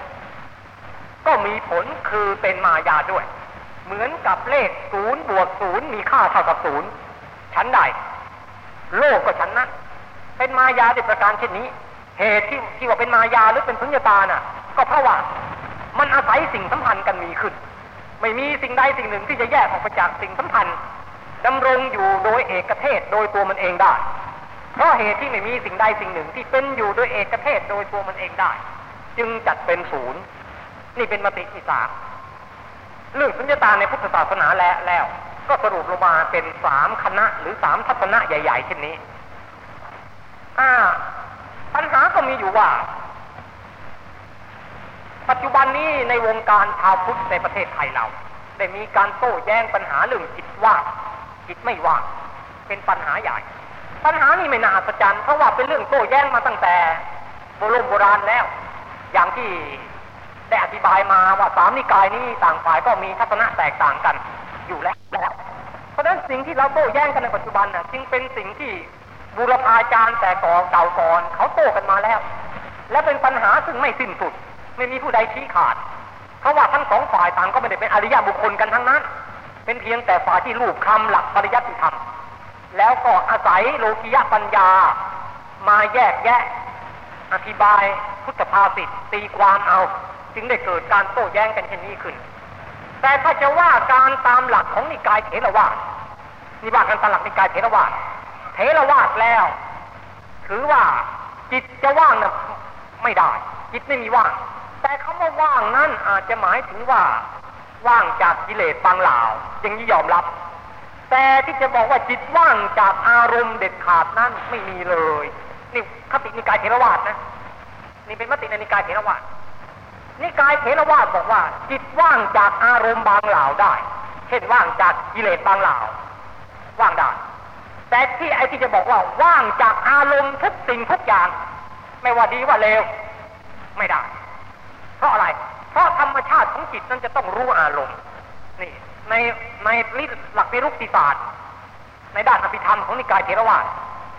ก็มีผลคือเป็นมายาด้วย เหมือนกับเลขศูนย์บวกศูนย์มีค่าเท่ากับศูนย์ชั้นใด โลกก็ชั้นนั้นเป็นมายาด้วยประการเช่นนี้ เหตุที่ที่ว่าเป็นมายาหรือเป็นสุญญตาน่ะ ก็เพราะว่ามันอาศัยสิ่งสัมพันธ์กันมีขึ้น ไม่มีสิ่งใดสิ่งหนึ่งที่จะแยกออกไปจากสิ่งสัมพันธ์ดำรงอยู่โดยเอกเทศโดยตัวมันเองได้ เพราะเหตุที่ไม่มีสิ่งใดสิ่งหนึ่งที่เป็นอยู่โดยเอกเทศโดยตัวมันเองได้ จึงจัดเป็นศูนย์ นี่เป็นมติที่สามเรื่องสุญญตาในพุทธศาสนาแล้วแล้วก็สรุปลงมาเป็นสามคณะหรือสามทัศนะใหญ่ ๆ เช่นนี้อ่า ปัญหาก็มีอยู่ว่า ปัจจุบันนี้ในวงการชาวพุทธในประเทศไทยเรา ได้มีการโต้แย้งปัญหาเรื่องจิตว่างจิตไม่ว่างเป็นปัญหาใหญ่ ปัญหานี้ไม่น่าอัศจรรย์เพราะว่าเป็นเรื่องโต้แย้งมาตั้งแต่โบราณโบราณแล้ว อย่างที่ได้อธิบายมาว่าสามนิกายนี้ต่างฝ่ายก็มีทัศนะแตกต่างกันอยู่แล้วแล้วเพราะฉะนั้นสิ่งที่เราโต้แย้งกันในปัจจุบันน่ะจึงเป็นสิ่งที่ บูรพาจารย์แต่ก่อนเก่าก่อนเขาโต้กันมาแล้ว และเป็นปัญหาซึ่งไม่สิ้นสุด ไม่มีผู้ใดชี้ขาด เพราะว่าทั้งสองฝ่ายต่างก็ไม่ได้เป็นอริยบุคคลกันทั้งนั้น เป็นเพียงแต่ฝ่ายที่รูปคำหลักปริยัติธรรม แล้วก็อาศัยโลกิยะปัญญา มาแยกแยะ อธิบายพุทธภาษิตตีความเอา จึงได้เกิดการโต้แย้งกันเช่นนี้ขึ้น แต่ถ้าจะว่าการตามหลักของนิกายเถรวาทนี่ว่ากันตามหลักนิกายเถรวาท เถรวาทแล้ว ถือว่าจิตจะว่างนะไม่ได้ จิตไม่มีว่าง แต่คำว่าว่างนั้นอาจจะหมายถึงว่า ว่างจากกิเลสบางเหล่าอย่างนี้ยอมรับ แต่ที่จะบอกว่าจิตว่างจากอารมณ์เด็ดขาดนั้นไม่มีเลยนี่คตินิกายเถรวาทนะนี่เป็นมติในนิกายเถรวาทนิกายเถรวาทบอกว่า จิตว่างจากอารมณ์บางเหล่าได้ เช่นว่างจากกิเลสบางเหล่า ว่างได้ แต่ที่ไอ้ที่จะบอกว่าว่างจากอารมณ์ทุกสิ่งทุกอย่าง ไม่ว่าดีว่าเลวไม่ได้ เพราะอะไร เพราะธรรมชาติของจิตนั้นจะต้องรู้อารมณ์นี่ในในหลักวิรุติศาสตร์ในด้านอภิธรรมของนิกายเถรวา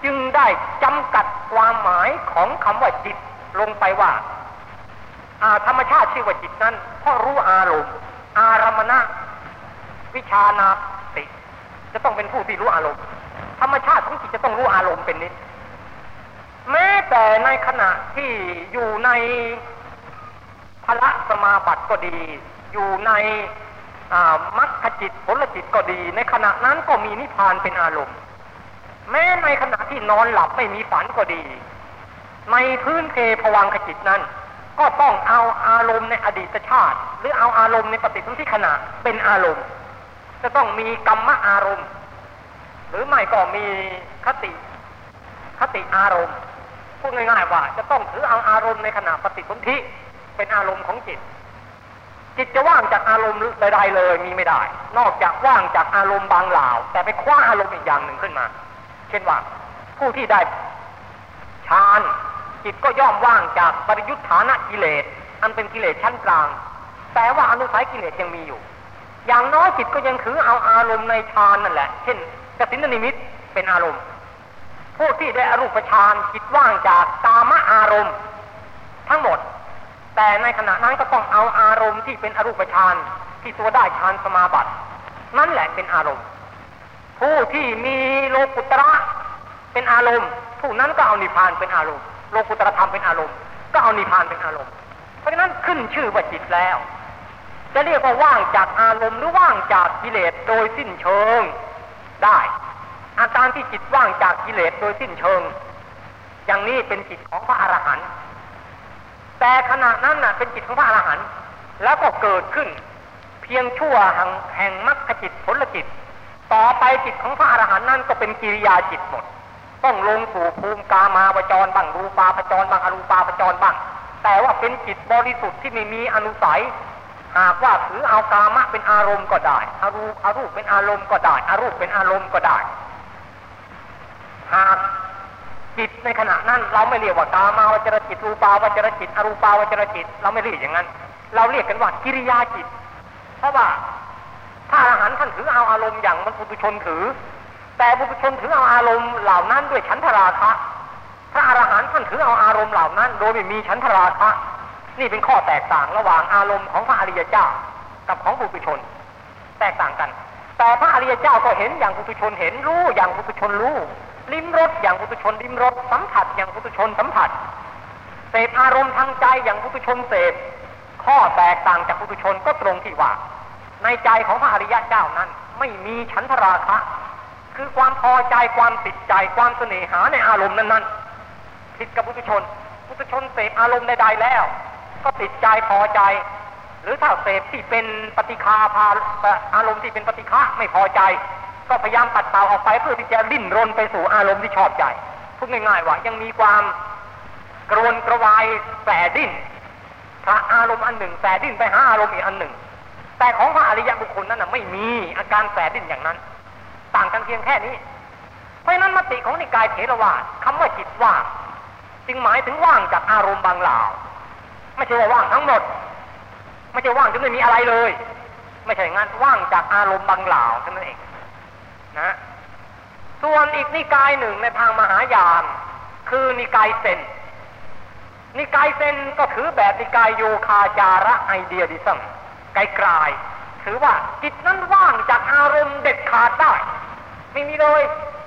จึงได้จำกัดความหมายของคำว่าจิตลงไปว่าธรรมชาติชื่อว่าจิตนั้นเพราะรู้อารมณ์ อารมณะ วิชานาติ จะต้องเป็นผู้ที่รู้อารมณ์ ธรรมชาติของจิตจะต้องรู้อารมณ์เป็นนิดแม้แต่ในขณะที่อยู่ในพละสมาบัติก็ดี อยู่ในมรรคจิตผลจิตก็ดี ในขณะนั้นก็มีนิพพานเป็นอารมณ์ แม้ในขณะที่นอนหลับไม่มีฝันก็ดี ในพื้นเพผวังขจิตนั้น ก็ต้องเอาอารมณ์ในอดีตชาติ หรือเอาอารมณ์ในปฏิสนธิขณะเป็นอารมณ์ จะต้องมีกรรมอารมณ์ หรือไม่ก็มีคติคติอารมณ์พูดง่ายๆว่า จะต้องถือเอาอารมณ์ในขณะปฏิสนธิเป็นอารมณ์ของจิต จิตจะว่างจากอารมณ์ใดๆเลยมีไม่ได้ นอกจากว่างจากอารมณ์บางเหล่า แต่ไปคว้าอารมณ์อีกอย่างหนึ่งขึ้นมา เช่นว่า ผู้ที่ได้ฌานจิตก็ย่อมว่างจากปริยุทธานะกิเลส อันเป็นกิเลสชั้นกลาง แต่ว่าอนุสัยกิเลสยังมีอยู่ อย่างน้อยจิตก็ยังถือเอาอารมณ์ในฌานนั่นแหละ เช่น กสินนิมิตเป็นอารมณ์ ผู้ที่ได้อรูปฌานจิตว่างจากตามะอารมณ์ ทั้งหมด แต่ในขณะนั้นก็ต้องเอาอารมณ์ที่เป็นอรูปฌานที่ตัวได้ฌานสมาบัติ นั่นแหละเป็นอารมณ์ ผู้ที่มีโลกุตระเป็นอารมณ์ ผู้นั้นก็เอานิพพานเป็นอารมณ์ โลกุตระธรรมเป็นอารมณ์ ก็เอานิพพานเป็นอารมณ์ เพราะฉะนั้นขึ้นชื่อว่าจิตแล้ว จะเรียกว่าว่างจากอารมณ์หรือว่างจากกิเลสโดยสิ้นเชิง ได้ อาการที่จิตว่างจากกิเลสโดยสิ้นเชิง อย่างนี้เป็นจิตของพระอรหันต์แต่ขณะนั้นน่ะเป็นจิตของพระอรหันต์แล้วก็เกิดขึ้น เพียงชั่วแห่งแห่งมรรคจิตผลจิต ต่อไปจิตของพระอรหันต์นั้นก็เป็นกิริยาจิตหมด ต้องลงสู่ภูมิกามาวจรบ้างรูปาพจรบ้างอรูปาพจรบ้าง แต่ว่าเป็นจิตบริสุทธิ์ที่ไม่มีอนุสัย หากว่าถือเอากามะเป็นอารมณ์ก็ได้อารูปอารูปเป็นอารมณ์ก็ได้อารูปเป็นอารมณ์ก็ได้ หากจิตในขณะนั้น เราไม่เรียกว่ากามาวจรจิตรูปาวจรจิตอรูปาวจรจิต เราไม่เรียกอย่างนั้น เราเรียกกันว่ากิริยาจิต เพราะว่าถ้าอรหันต์ท่านถือเอาอารมณ์อย่างมันปุถุชนถือ แต่ปุถุชนถือเอาอารมณ์เหล่านั้นด้วยฉันทราคะพระอรหันต์ท่านถือเอาอารมณ์เหล่านั้น โดยไม่มีฉันทราคะ นี่เป็นข้อแตกต่างระหว่างอารมณ์ของพระอริยเจ้า กับของปุถุชน แตกต่างกัน แต่พระอริยเจ้าก็เห็นอย่างปุถุชนเห็นรู้อย่างปุถุชนรู้ ลิ้มรสอย่างปุถุชนลิ้มรสสัมผัสอย่างปุถุชนสัมผัสเสพอารมณ์ทางใจอย่างปุถุชนเสพข้อแตกต่างจากปุถุชนก็ตรงที่ว่า ในใจของพระอริยเจ้านั้น ไม่มีฉันทราคะ คือความพอใจความติดใจความเสน่หาในอารมณ์นั้นๆผิดกับปุถุชนปุถุชนเสพอารมณ์ใดๆแล้ว ก็ติดใจพอใจ หรือถ้าเสพที่เป็นปฏิฆาพาอารมณ์ที่เป็นปฏิฆะไม่พอใจ ก็พยายามปัดเป่าออกไปเพื่อที่จะดิ้นรนไปสู่อารมณ์ที่ชอบใจพูดง่ายๆว่ายังมีความกรวนกระวายแสดิ้นพระอารมณ์อันหนึ่งแสดิ้นไปหาอารมณ์อีกอันหนึ่ง แต่ของพระอริยบุคคลนั้นนะไม่มีอาการแสดิ้นอย่างนั้น ต่างกันเพียงแค่นี้ เพราะฉะนั้นมติของนิกายเถรวาทคำว่าจิตว่างจึงหมายถึงว่างจากอารมณ์บางเหล่า ไม่ใช่ว่าว่างทั้งหมด ไม่ใช่ว่างจนไม่มีอะไรเลย ไม่ใช่งั้นว่างจากอารมณ์บางเหล่าเท่านั้นเองนะส่วนอีกนิกายหนึ่งในทางมหายาน คือนิกายเซนนิกายเซนก็ถือแบบนิกายโยคาจาระไอเดียดิซัมไกลกลายถือว่าจิตนั้นว่างจากอารมณ์เด็ดขาดได้ไม่มีเลย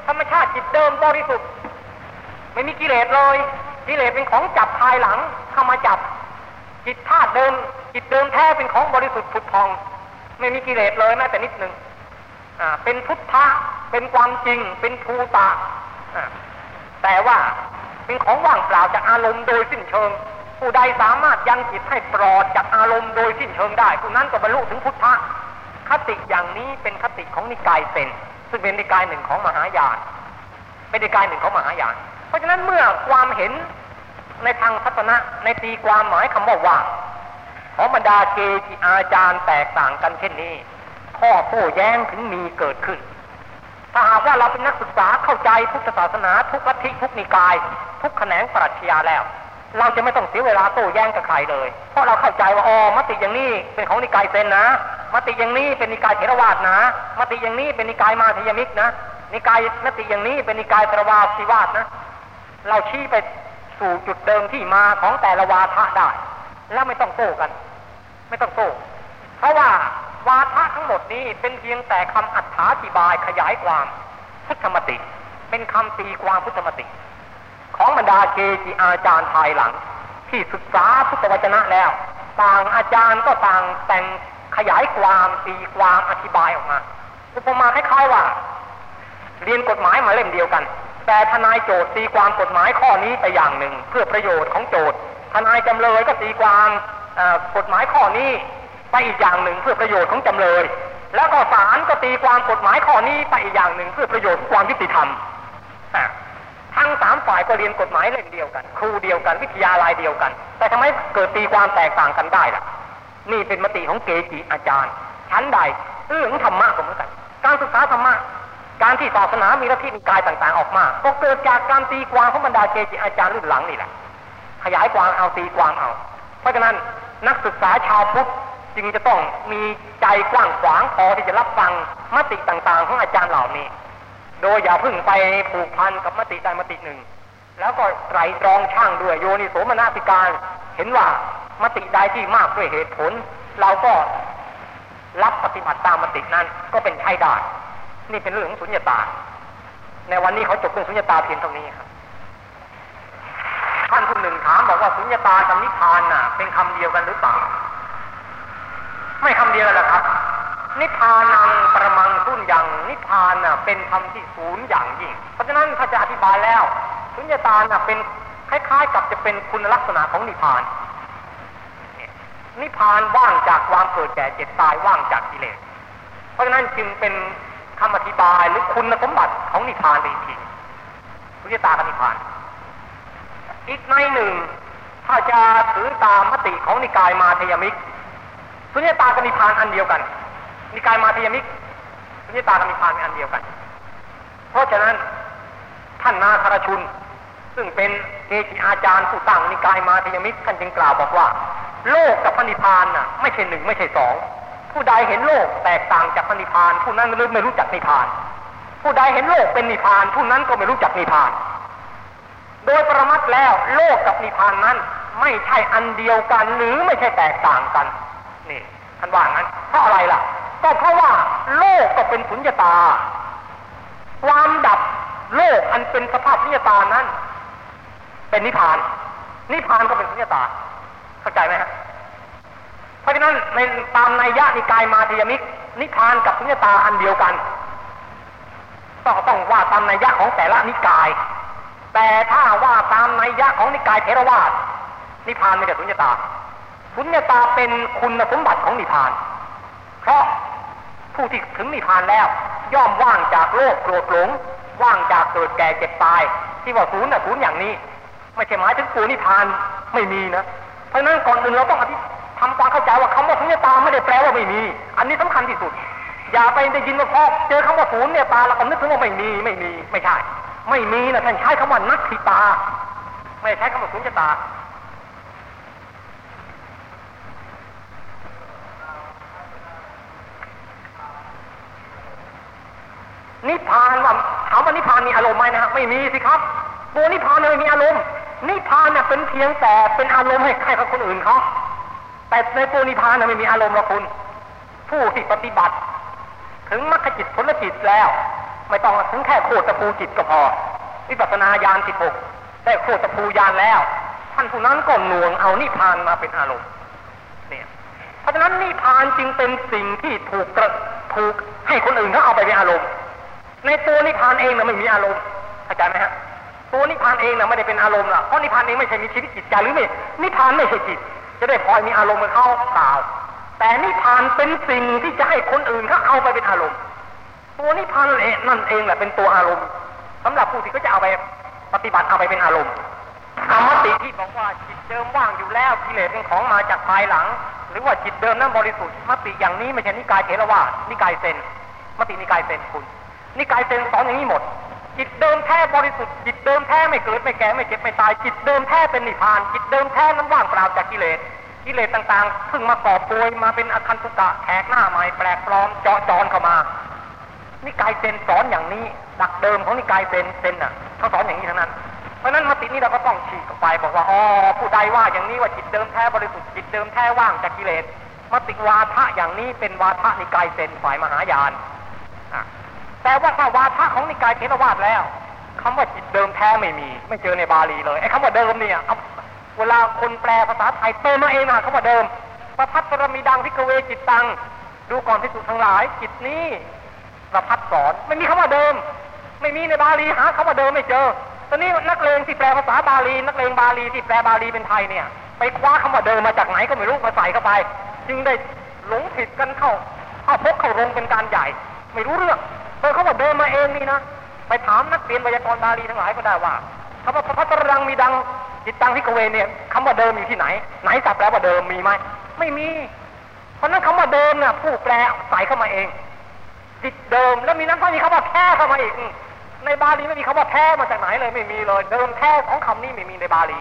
ธรรมชาติจิตเดิมบริสุทธิ์ไม่มีกิเลสเลย กิเลสเป็นของจับภายหลังเข้ามาจับ จิตธาตุเดิมจิตเดิมแท้เป็นของบริสุทธิ์ผุดพอง ไม่มีกิเลสเลยแม้แต่นิดหนึ่งเป็นพุทธะเป็นความจริง เป็นภูตะแต่ว่าเป็นของว่างเปล่าจากอารมณ์โดยสิ้นเชิง ผู้ใดสามารถยังจิตให้ปลอดจากอารมณ์โดยสิ้นเชิงได้ผู้นั้นก็บรรลุถึงพุทธะคติอย่างนี้เป็นคติของนิกายเซนซึ่งเป็นนิกายหนึ่งของมหายานเป็นนิกายหนึ่งของมหายาน เพราะฉะนั้นเมื่อความเห็น ในทางทัศนะในตีความหมายคำว่าว่างของบรรดาเกจิอาจารย์แตกต่างกันเช่นนี้ ข้อโต้แย้งถึงมีเกิดขึ้น ถ้าหากว่าเราเป็นนักศึกษาเข้าใจพุทธศาสนา ทุกลัทธิทุกนิกาย ทุกแขนงปรัชญาแล้ว เราจะไม่ต้องเสียเวลาโต้แย้งกับใครเลย เพราะเราเข้าใจว่าอ๋อมติอย่างนี้เป็นของนิกายเซนนะมติอย่างนี้เป็นนิกายเทรวาสนะมติอย่างนี้เป็นนิกายมาธยมิกนะนิกายมติอย่างนี้เป็นนิกายตรวาสิวาสนะ เราชี้ไป สู่จุดเดิมที่มาของแต่ละวาทะได้ แล้วไม่ต้องโต้กัน ไม่ต้องโต้เพราะว่าวาทะทั้งหมดนี้เป็นเพียงแต่คำอัถาธิบายขยายความพุทธมติ เป็นคำตีความพุทธมติ ของบรรดาเกจิอาจารย์ภายหลัง ที่ศึกษาพุทธวจนะแล้ว ต่างอาจารย์ก็ต่างแต่งขยายความตีความอธิบายออกมาอุปมาคล้ายๆว่า เรียนกฎหมายมาเล่มเดียวกัน แต่ทนายโจทย์ตีความกฎหมายข้อนี้ไปอย่างหนึ่ง เพื่อประโยชน์ของโจทย์ทนายจำเลยก็ตีความกฎหมายข้อนี้ไปอีกอย่างหนึ่งเพื่อประโยชน์ของจำเลย แล้วก็ศาลก็ตีความกฎหมายข้อนี้ไปอีกอย่างหนึ่งเพื่อประโยชน์ความยุติธรรมทั้งสามฝ่ายก็เรียนกฎหมายเล่มเดียวกัน ครูเดียวกันวิทยาลัยเดียวกัน แต่ทำไมเกิดตีความแตกต่างกันได้ล่ะ นี่เป็นมติของเกจิอาจารย์ชั้นใดเรื่องธรรมะก็เหมือนกัน การศึกษาธรรมะ การที่ศาสนามีลัทธินิกายต่างๆออกมา ก็เกิดจากการตีความของบรรดาเกจิอาจารย์รุ่นหลังนี่แหละ ขยายความเอาตีความเอา เพราะฉะนั้นนักศึกษาชาวพุทธจึงจะต้องมีใจกว้างขวางพอที่จะรับฟังมติต่างๆ ของอาจารย์เหล่านี้ โดยอย่าพึ่งไปผูกพันกับมติใดมติหนึ่ง แล้วก็ไตรตรองช่างด้วยโยนิโสมนาติการ เห็นว่ามติใดที่มากด้วยเหตุผล เราก็รับปฏิบัติตามมตินั้นก็เป็นใช่ได้ นี่เป็นเรื่องของสุญญตา ในวันนี้เขาจบเรื่องสุญญตาเพียงเท่านี้ครับท่านผู้หนึ่งถามบอกว่าสุญญตากับนิพพานน่ะ เป็นคำเดียวกันหรือเปล่า ไม่คำเดียวกันหรอกครับ นิพพานังประมังสุญญังนิพพานน่ะ เป็นคำที่ศูนย์อย่างยิ่ง เพราะฉะนั้นถ้าจะอธิบายแล้ว สุญญตาน่ะเป็นคล้ายๆ กับจะเป็นคุณลักษณะของนิพพาน นิพพานว่างจากความเกิดแก่เจ็บตายว่างจากกิเลส เพราะฉะนั้นจึงเป็น คำอธิบายหรือคุณสมบัติของนิพพานเป็นทีสุญญตากับนิพพาน อีกในหนึ่ง ถ้าจะถือตามมติของนิกายมาเทยมิกสุญญตากับนิพพานอันเดียวกัน นิกายมาเทยมิกสุญญตากับนิพพานเป็นอันเดียวกัน เพราะฉะนั้นท่านนาคารชุน ซึ่งเป็นเกจิอาจารย์ผู้ตั้งนิกายมาเทยมิกท่านจึงกล่าวบอกว่า โลกกับพระนิพพานน่ะไม่ใช่หนึ่งไม่ใช่สอง ผู้ใดเห็นโลกแตกต่างจากพระนิพพาน ผู้นั้นไม่รู้จักนิพพาน ผู้ใดเห็นโลกเป็นนิพพาน ผู้นั้นก็ไม่รู้จักนิพพาน โดยประมัดแล้วโลกกับนิพพานนั้น ไม่ใช่อันเดียวกันหรือไม่ใช่แตกต่างกันนี่ท่านว่างั้นเพราะอะไรล่ะเพก็เพราะว่าโลกก็เป็นสุญญตา ความดับโลกอันเป็นสภาพสุญญตานั้น เป็นนิพพาน นิพพานก็เป็นสุญญตา เข้าใจไหมฮะ เพราะฉะนั้นในตามนัยยะนิกายมาเทยมิก นิพานกับสุญญตาอันเดียวกัน ต้องต้องว่าตามนัยยะของแต่ละนิกาย แต่ถ้าว่าตามนัยยะของนิกายเทรวาสนิพานไม่ใช่สุญญตา สุญญตาเป็นคุณสมบัติของนิพาน เพราะผู้ที่ถึงนิพานแล้ว ย่อมว่างจากโลกโกรธหลง ว่างจากเกิดแก่เจ็บตาย ที่ว่าศูนย์น่ะศูนย์อย่างนี้ ไม่ใช่หมายถึงปูนิพานไม่มีนะ เพราะฉะนั้นก่อนอื่นเราต้องอธิ ทำความเข้าใจว่าคำว่าสุญญตาไม่ได้แปลว่าไม่มี อันนี้สำคัญที่สุด อย่าไปได้ยินว่าพอเจอคำว่าศูนย์เนี่ยตาเราก็นึกถึงว่าไม่มีไม่มีไม่ใช่ ไม่มีนะท่านใช้คำว่านักทิตา ไม่ใช้คำว่าสุญญตานิพพานว่าถามว่านิพพานมีอารมณ์ไหมนะครับไม่มีสิครับ ตัวนิพพานไม่มีอารมณ์นิพพานเนี่ยเป็นเพียงแต่เป็นอารมณ์ให้ใครกับคนอื่นเขา แต่ในตัวนิพพานไม่มีอารมณ์หรอกคุณ ผู้ที่ปฏิบัติ ถึงมรรคจิตผลจิตแล้ว ไม่ต้องถึงแค่โคตรภูจิตก็พอ วิปัสนาญาณสิบหกได้โคตรภูญาณแล้ว ท่านผู้นั้นก็หน่วงเอานิพพานมาเป็นอารมณ์เนี่ยเพราะฉะนั้นนิพพานจึงเป็นสิ่งที่ถูกกระถูกให้คนอื่นเขาเอาไปเป็นอารมณ์ ในตัวนิพพานเองนะไม่มีอารมณ์เข้าใจไหมฮะตัวนิพพานเองนะไม่ได้เป็นอารมณ์ละเพราะนิพพานเองไม่ใช่มีชีวิตจิตใจหรือไม่นิพพานไม่ใช่จิต จะได้พลอยมีอารมณ์กับเขาเปล่า แต่นิพพานเป็นสิ่งที่จะให้คนอื่นเขาเอาไปเป็นอารมณ์ ตัวนิพพานเองนั่นเองแหละเป็นตัวอารมณ์สำหรับผู้ที่เขาจะเอาไปปฏิบัติเอาไปเป็นอารมณ์คำมติที่บอกว่าจิตเดิมว่างอยู่แล้วกิเลสเป็นของมาจากภายหลัง หรือว่าจิตเดิมนั้นบริสุทธิ์มติอย่างนี้ไม่ใช่นิกายเถรวาทนิกายเซนมตินิกายเซนคุณ นิกายเซนสอนอย่างนี้หมด จิตเดิมแท้บริสุทธิ์จิตเดิมแท้ไม่เกิดไม่แก่ไม่เจ็บไม่ตายจิตเดิมแท้เป็นนิพพาน จิตเดิมแท้นั้นว่างเปล่าจากกิเลส กิเลสต่างๆเพิ่งมาก่อป่วยมาเป็นอคันตุกะแขกหน้าใหม่แปลกปลอมเจาะจอนเข้ามา นิกายเซนสอนอย่างนี้ดักเดิมของนิกายเซนเซนอะเขาสอนอย่างนี้ทั้งนั้น เพราะนั้นมตินี้เราก็ต้องฉีกออกไปบอกว่าอ๋อผู้ใดว่าอย่างนี้ว่าจิตเดิมแท้บริสุทธิ์จิตเดิมแท้ว่างจากกิเลสมติวาทะอย่างนี้เป็นวาทะนิกายเซนฝ่ายมหายานแต่ว่าถ้าวาทะของนิกายเทรวาสแล้วคำว่าจิตเดิมแท้ไม่มี ไม่เจอในบาลีเลยไอ้คำว่าเดิมเนี่ย เวลาคนแปลภาษาไทยเติมมาเองนะคำว่าเดิมประพัตรมีดังพิกเวจิตตัง ดูก่อนพิสุทั้งหลายจิตนี้ประพัดสอนไม่มีคำว่าเดิม ไม่มีในบาลีหาคำว่าเดิมไม่เจอ ตอนนี้นักเลงที่แปลภาษาบาลี นักเลงบาลีที่แปลบาลีเป็นไทยเนี่ย ไปคว้าคำว่าเดิมมาจากไหนก็ไม่รู้มาใส่เข้าไป จึงได้หลงผิดกันเข้าเข้าพกเข้ารงเป็นการใหญ่ ไม่รู้เรื่องเออเขาว่าเดิมมาเองนี่นะไปถามนักเรียนไวยากรณ์บาลีทั้งหลายก็ได้ว่า คำว่าพัตรรังมีดังจิตตังพิกเวเนี่ยคำว่าเดิมอยู่ที่ไหน ไหนสับแปลว่าเดิมมีไหมไม่มี เพราะนั้นคำว่าเดิมน่ะ ผู้แปลใส่เข้ามาเอง จิตเดิมแล้วมีนั้นก็มีคำว่าแท้เข้ามาอีก ในบาลีไม่มีคำว่าแท้มาจากไหนเลยไม่มีเลย เดิมแท้ของคำนี้ไม่มีในบาลี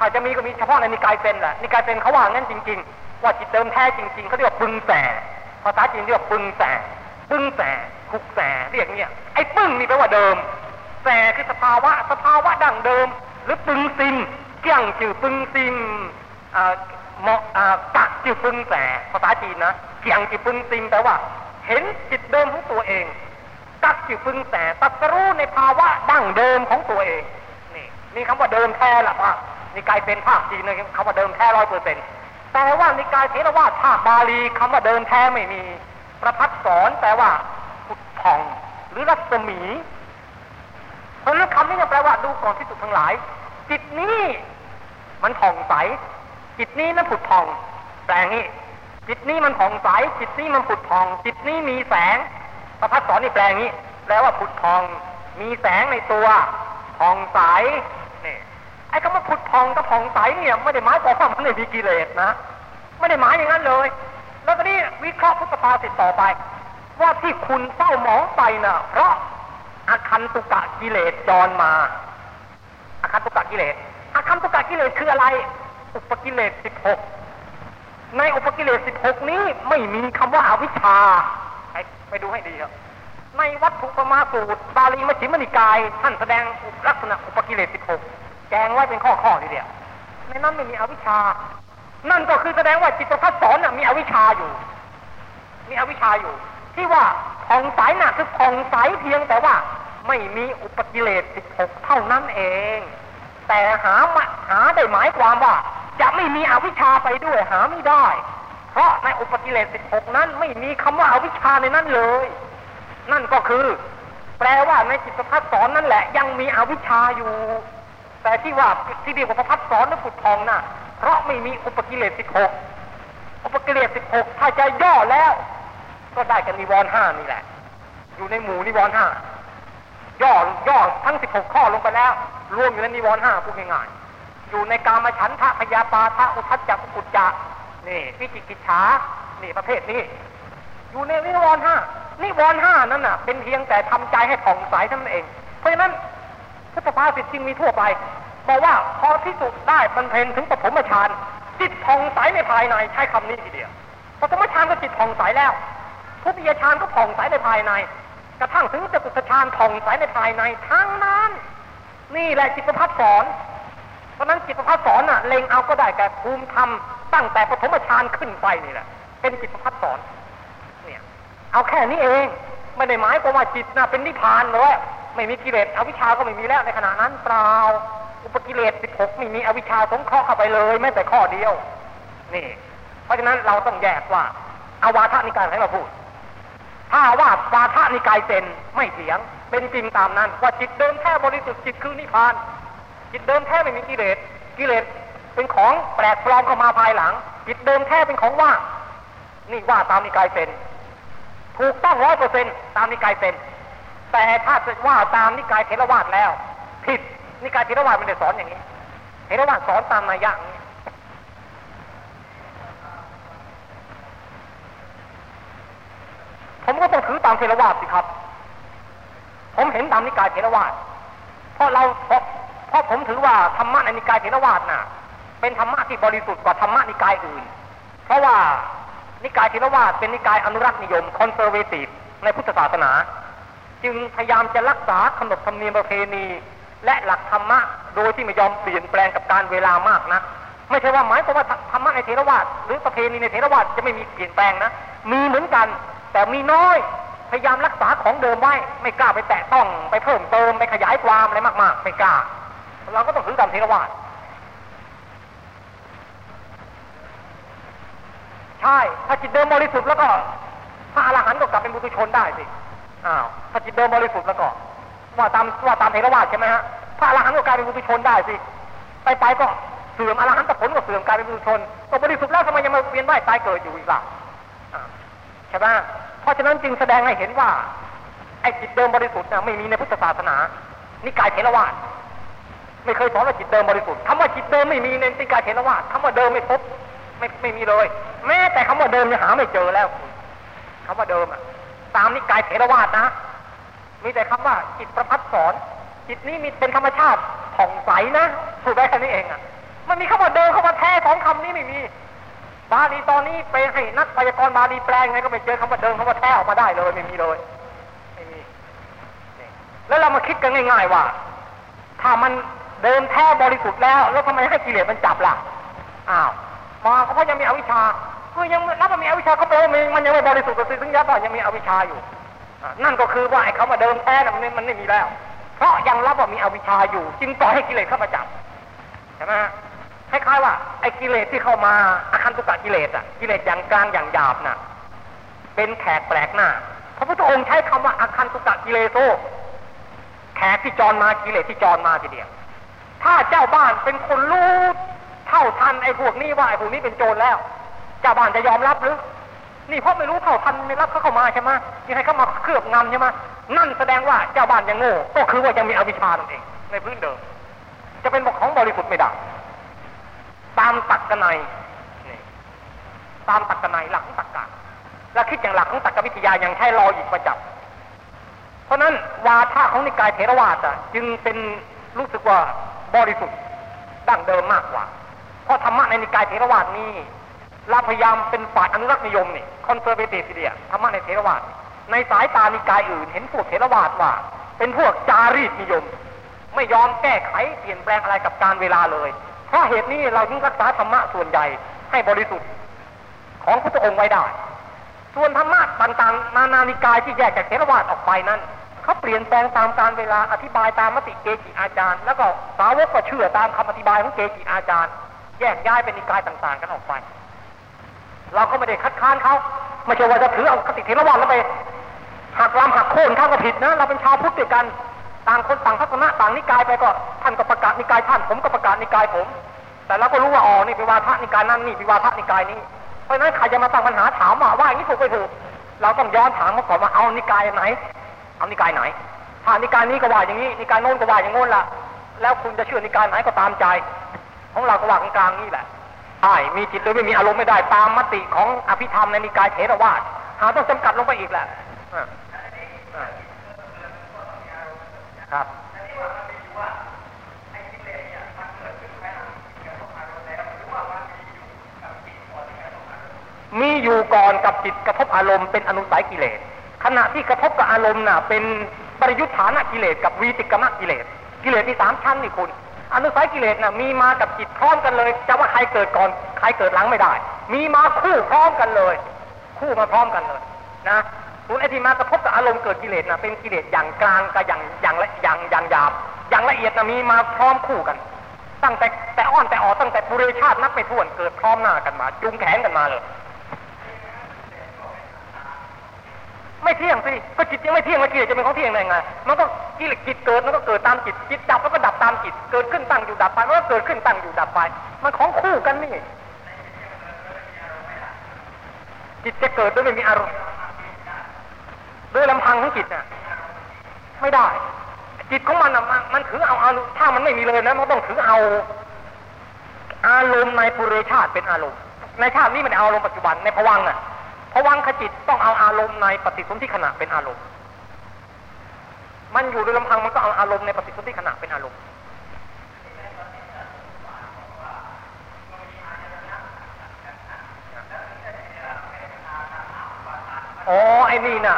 อาจจะมีก็มีเฉพาะในนิกายเซนแหละนิกายเซนเขาว่างั้นจริง ๆ ว่าจิตเดิมแท้จริง ๆเขาเรียกว่าปึงแสภาษาจีนเรียกว่าปึงแสปึงแสคุกแสเรียกเนี่ยไอ้ปึ้งนี่แปลว่าเดิม แสคือสภาวะสภาวะดั้งเดิม หรือปึงซินเกี่ยงจือปึงซินเหมาะกะจือปึงแสภาษาจีนนะเกี่ยงจือปึงซินแปลว่า เห็นจิตเดิมของตัวเองกักจือปึงแสตัดสรู้ในภาวะดั้งเดิมของตัวเองนี่นี่คำว่าเดิมแท้ละว่านิกายเป็นภาคจีนเลยคำว่าเดิมแท้ร้อยเปอร์เซ็นต์แต่ว่านิกายเทรวาสภาคบาลีคำว่าเดิมแท้ไม่มี ประพัดสอนแปลว่าผุดผ่องหรือรัศมี เพราะนั้นคำนี้แปลว่าดูก่อนที่สุดทั้งหลาย จิตนี้มันผ่องใส จิตนี้นั้นผุดผ่อง แปลงี้ จิตนี้มันผ่องใส จิตนี้มันผุดผ่อง จิตนี้มีแสงประพัดสอนนี่แปลงี้ แปลว่าผุดผ่อง มีแสงในตัวผ่องใสนี่ไอ้คำว่าผุดผ่องกับผ่องใสเนี่ย ไม่ได้หมายความว่ามันไม่มีกิเลสนะไม่ได้หมายอย่างนั้นเลย แล้วตอนนี้วิเคราะห์พุทธภาษิตต่อไป ว่าที่คุณเศร้าหมองไปนะ่ะ เพราะ อาคันตุกะกิเลสจรมาอาคันตุกะกิเลสอาคันตุกะกิเลสคืออะไร อุปกิเลสสิบหกในอุปกิเลสสิบหกนี้ไม่มีคำว่าอาวิชชาไปไปดูให้ดีครับในวัตถุประมาสูตรบาลีมชิมนิกาย ท่านแสดงลักษณะอุปกิเลสสิบหกแจงไว้เป็นข้อข้อทีเดียวในนั้นไม่มีอวิชชา นั่นก็คือแสดงว่าจิตประพัสสอนมีอวิชชาอยู่ มีอวิชชาอยู่ ที่ว่าผ่องใสน่ะคือผ่องใสเพียงแต่ว่าไม่มีอุปกิเลสสิบหกเท่านั้นเอง แต่หาหาได้หมายความว่า จะไม่มีอวิชชาไปด้วยหาไม่ได้ เพราะในอุปกิเลสสิบหกนั้นไม่มีคำว่าอาวิชชาในนั้นเลย นั่นก็คือ แปลว่าในจิตพัฒสอนนั่นแหละ ยังมีอวิชชาอยู่ แต่ที่ว่าที่เรียกว่าพัฒสอนนั้นผุดทองน่ะเพราะไม่มีอุปกิเลสสิบหกอุปกิเลสสิบหกถ้าจะย่อแล้ว ก็ได้กันนิวรณ์ห้านี่แหละ อยู่ในหมู่นิวรณ์ห้าย่อย่อทั้งสิบหกข้อลงไปแล้ว รวมอยู่ในนิวรณ์ห้าพูดง่ายๆอยู่ในกามฉันทะพยาปาทะอุทัจจะกุจจะนี่วิจิกิจฉานี่ประเภทนี้ อยู่ในนิวรณ์ห้านิวรณ์ห้านั้นน่ะ เป็นเพียงแต่ทำใจให้ผ่องใสเท่านั้นเอง เพราะฉะนั้นพุทธภาษิตจริงมีทั่วไปบอกว่าพอที่สุดได้บรรเพ็ญถึงปฐมฌานจิตผ่องใสในภายในใช้คำนี้ทีเดียวปฐมฌานก็จิตผ่องใสแล้ว ทุติยฌานก็ผ่องใสในภายใน กระทั่งถึงจตุตฌานผ่องใสในภายในทั้งนั้น นี่แหละจิตประพัฒสอน เพราะนั้นจิตประพัฒสอนน่ะเล็งเอาก็ได้แก่ภูมิธรรมตั้งแต่ปฐมฌานขึ้นไปนี่แหละ เป็นจิตประพัฒสอนเนี่ยเอาแค่นี้เองไม่ได้หมายความว่าจิตน่ะเป็นนิพพานเลยไม่มีกิเลสอวิชชาก็ไม่มีแล้วในขณะนั้นเปล่าอุปกิเลสสิบหกไม่มีอวิชชาสงเคราะห์เข้าไปเลยแม้แต่ข้อเดียว นี่ เพราะฉะนั้นเราต้องแยกว่าอาวาทนิกายให้เราพูด ถ้าว่าวาทนิกายเซนไม่เสียง เป็นจริงตามนั้น ว่าจิตเดิมแท้บริสุทธิ์จิตคือนิพพาน จิตเดิมแท้ไม่มีกิเลสกิเลสเป็นของแปลกปลอมเข้ามาภายหลัง จิตเดิมแท้เป็นของว่างนี่ว่าตามนิกายเซนถูกต้องร้อยเปอร์เซ็นตามนิกายเซนแต่ถ้าจะว่าตามนิกายเทรวาสแล้ว ผิดนิกายเทรวาสมันจะสอนอย่างนี้เทรวาสสอนตามนัยยะนี้ ผมก็ต้องถือตามเทรวาสสิครับ ผมเห็นตามนิกายเทรวาสเพราะเราเพราะเพราะผมถือว่าธรรมะในนิกายเทรวาสน่ะ เป็นธรรมะที่บริสุทธิ์กว่าธรรมะนิกายอื่น เพราะว่านิกายเทรวาสเป็นนิกายอนุรักษ์นิยมคอนเซอร์เวทีฟในพุทธศาสนา จึงพยายามจะรักษาขนบธรรมเนียมประเพณี และหลักธรรมะโดยที่ไม่ยอมเปลี่ยนแปลงกับการเวลามากนะไม่ใช่ว่าหมายความว่าธรรมะในเทรวาสหรือประเพณีในเทรวาสจะไม่มีเปลี่ยนแปลงนะมีเหมือนกัน แต่มีน้อย พยายามรักษาของเดิมไว้ ไม่กล้าไปแตะต้อง ไปเพิ่มเติม ไปขยายความอะไรมาก ๆ ไม่กล้า เราก็ต้องถือตามเทรวาสใช่ ถ้าจิตเดิมบริสุทธิ์แล้วก็พระอรหันต์ก็กลับเป็นบุตุชนได้สิ อ้าว ถ้าจิตเดิมบริสุทธิ์แล้วก็ ว่าตามว่าตามเทรวาสใช่ไหมฮะ พระอรหันต์ก็กลายเป็นบุตุชนได้สิ ไปไปก็เสื่อมอรหันต์ผลก็เสื่อมกลายเป็นบุตุชน ก็บริสุทธิ์แล้วทำไมยังมาเวียนว่ายตายเกิดอยู่อีกล่ะ ใช่ไหมเพราะฉะนั้นจึงแสดงให้เห็นว่า ไอ้จิตเดิมบริสุทธิ์นะไม่มีในพุทธศาสนา นิกายเทรวาสไม่เคยสอนว่าจิตเดิมบริสุทธิ์คำว่าจิตเดิมไม่มีในนิกายเทรวาสคำว่าเดิมไม่พบไม่ไม่มีเลย แม้แต่คำว่าเดิมยังหาไม่เจอแล้วคำว่าเดิมอะ ตามนิกายเทรวาสนะ มีแต่คำว่าจิตประพัดสอน จิตนี้มีเป็นธรรมชาติผ่องใสนะถูกไหมแค่นี้เองอะมันมีคำว่าเดิมคำว่าแท้สองคำนี้ไม่มี บาลีตอนนี้ไปให้นักพยากรณ์บาลีแปลงไงก็ไม่เจอคำว่าเดิมคำว่าแท้ออกมาได้เลยไม่มีเลยไม่มีแล้วเรามาคิดกันง่าย ๆ ว่า ถ้ามันเดิมแท้บริสุทธิ์แล้วแล้วทำไมให้กิเลสมันจับล่ะอ้าวมาเขาเพราะยังมีอวิชชาก็ยังนับว่ามีอวิชชาเขาแปลว่ามันยังไม่บริสุทธิ์กับสิ่งซึ่งยับว่ายังมีอวิชชาอยู่นั่นก็คือว่าไอ้คำว่าเดิมแท้น่ะมันมันไม่มีแล้ว เพราะยังรับว่ามีอวิชชาอยู่ จึงปล่อยให้กิเลสเข้ามาจับใช่ไหม คล้ายๆว่าไอ้กิเลสที่เข้ามาอาคันตุกะกิเลสอะกิเลสอย่างกลางอย่างหยาบน่ะ เป็นแขกแปลกหน้าพระพุทธองค์ใช้คำว่าอาคันตุกะกิเลโซแขกที่จรมากิเลสที่จรมาทีเดียว ถ้าเจ้าบ้านเป็นคนรู้เท่าทันไอ้พวกนี้ว่าไอ้พวกนี้เป็นโจรแล้ว เจ้าบ้านจะยอมรับหรือ นี่เพราะไม่รู้เท่าทันไม่รับเขาเข้ามาใช่ไหมยังให้เข้ามาเคลือบงำใช่ไหมนั่นแสดงว่าเจ้าบ้านยังโง่ก็คือว่ายังมีอวิชชานั่นเองในพื้นเดิม จะเป็นบอกของบริสุทธิ์ไม่ได้ ตามตักกนัยนี่ตามตักกนัยหลักของตักกะและคิดอย่างหลักของตักกวิทยายังใช้รออีกประจับ เพราะนั้นวาทะของนิกายเทรวาสจึงเป็นรู้สึกว่าบริสุทธิ์ดั้งเดิมมากกว่า เพราะธรรมะในนิกายเทรวาสนี้เราพยายามเป็นฝ่ายอนุรักษ์นิยมนี่ conservative idea ธรรมะในเทรวาสในสายตานิกายอื่นเห็นพวกเทรวาสว่า เป็นพวกจารีตนิยม ไม่ยอมแก้ไขเปลี่ยนแปลงอะไรกับกาลเวลาเลย เพราะเหตุนี้เราจึงรักษาธรรมะส่วนใหญ่ให้บริสุทธิ์ของพระองค์ไว้ได้ ส่วนธรรมะต่างๆนานานิกายที่แยกจากเทรวาสออกไปนั้นเขาเปลี่ยนแปลงตามกาลเวลาอธิบายตามมติเกจิอาจารย์ แล้วก็สาวกก็เชื่อตามคำอธิบายของเกจิอาจารย์ แยกย้ายเป็นนิกายต่างๆ กันออกไป เราก็ไม่ได้คัดค้านเขาไม่ใช่ว่าจะถือเอาคติเทรวาสแล้วไปหักลำหักโค่นข้าก็ผิดนะ เราเป็นชาวพุทธด้วยกัน ต่างคนต่างทัศนะต่างนิกายไปก็ท่านก็ประกาศนิกายท่านผมก็ประกาศนิกายผม แต่เราก็รู้ว่าอ๋อนี่เป็นวาทะนิกายนั้นนี่เป็นวาทะนิกายนี้เพราะฉะนั้นใครจะมาตั้งปัญหาถามว่าว่าอย่างนี้ถูกไม่ถูกเราต้องย้อนถามมาก่อนว่าเอานิกายไหน เอานิกายไหนถ้านิกายนี้ก็ว่าอย่างนี้นิกายโน้นก็ว่าอย่างโน้นละแล้วคุณจะเชื่อนิกายไหนก็ตามใจ ของเราก็ว่ากลางๆนี่แหละใช่มีจิตโดยไม่มีอารมณ์ไม่ได้ตามมติของอภิธรรมในนิกายเถรวาทหาต้องจำกัดลงไปอีกแหละ ครับมีอยู่ก่อนกับจิตกระทบอารมณ์เป็นอนุสัยกิเลส ขณะที่กระทบกับอารมณ์น่ะ เป็นปริยุทธานะกิเลสกับวีติกรรมกิเลส กิเลสมีสามชั้นนี่คุณ อนุสัยกิเลสน่ะมีมากับจิตพร้อมกันเลย จะว่าใครเกิดก่อนใครเกิดหลังไม่ได้ มีมาคู่พร้อมกันเลย คู่มาพร้อมกันเลยนะ ส่วนไอ้ที่มากระทบกับอารมณ์เกิดกิเลสนะเป็นกิเลสอย่างกลางกับอย่างอย่างละอย่างอย่างหยาบอย่างละเอียดนะมีมาพร้อมคู่กัน ตั้งแต่แต่อ้อนแต่ออตั้งแต่ปุเรชาตินับไปทวนเกิดพร้อมหน้ากันมาจุงแขนกันมาเลยไม่เที่ยงสิก็จิตยังไม่เที่ยงแล้วกิเลสจะเป็นของเที่ยงได้ไงมันก็กิเลสจิตเกิดมันก็เกิดตามจิตจิตดับมันก็ดับตามจิตเกิดขึ้นตั้งอยู่ดับไปมันก็เกิดขึ้นตั้งอยู่ดับไป มันของคู่กันนี่จิตจะเกิดโดยไม่มีอารมณ์ โดยลำพังของจิตน่ะไม่ได้ จิตของมันอะมันมันถือเอาอารมณ์ถ้ามันไม่มีเลยนะมันต้องถือเอา อารมณ์ในปุเรชาติเป็นอารมณ์ ในชาตินี้มันเอาอารมณ์ปัจจุบันในภวังอะภวังคจิตต้องเอาอารมณ์ในปฏิสนธิขณะเป็นอารมณ์ มันอยู่โดยลำพังมันก็เอาอารมณ์ในปฏิสนธิขณะเป็นอารมณ์อ๋อไอ้นี่น่ะ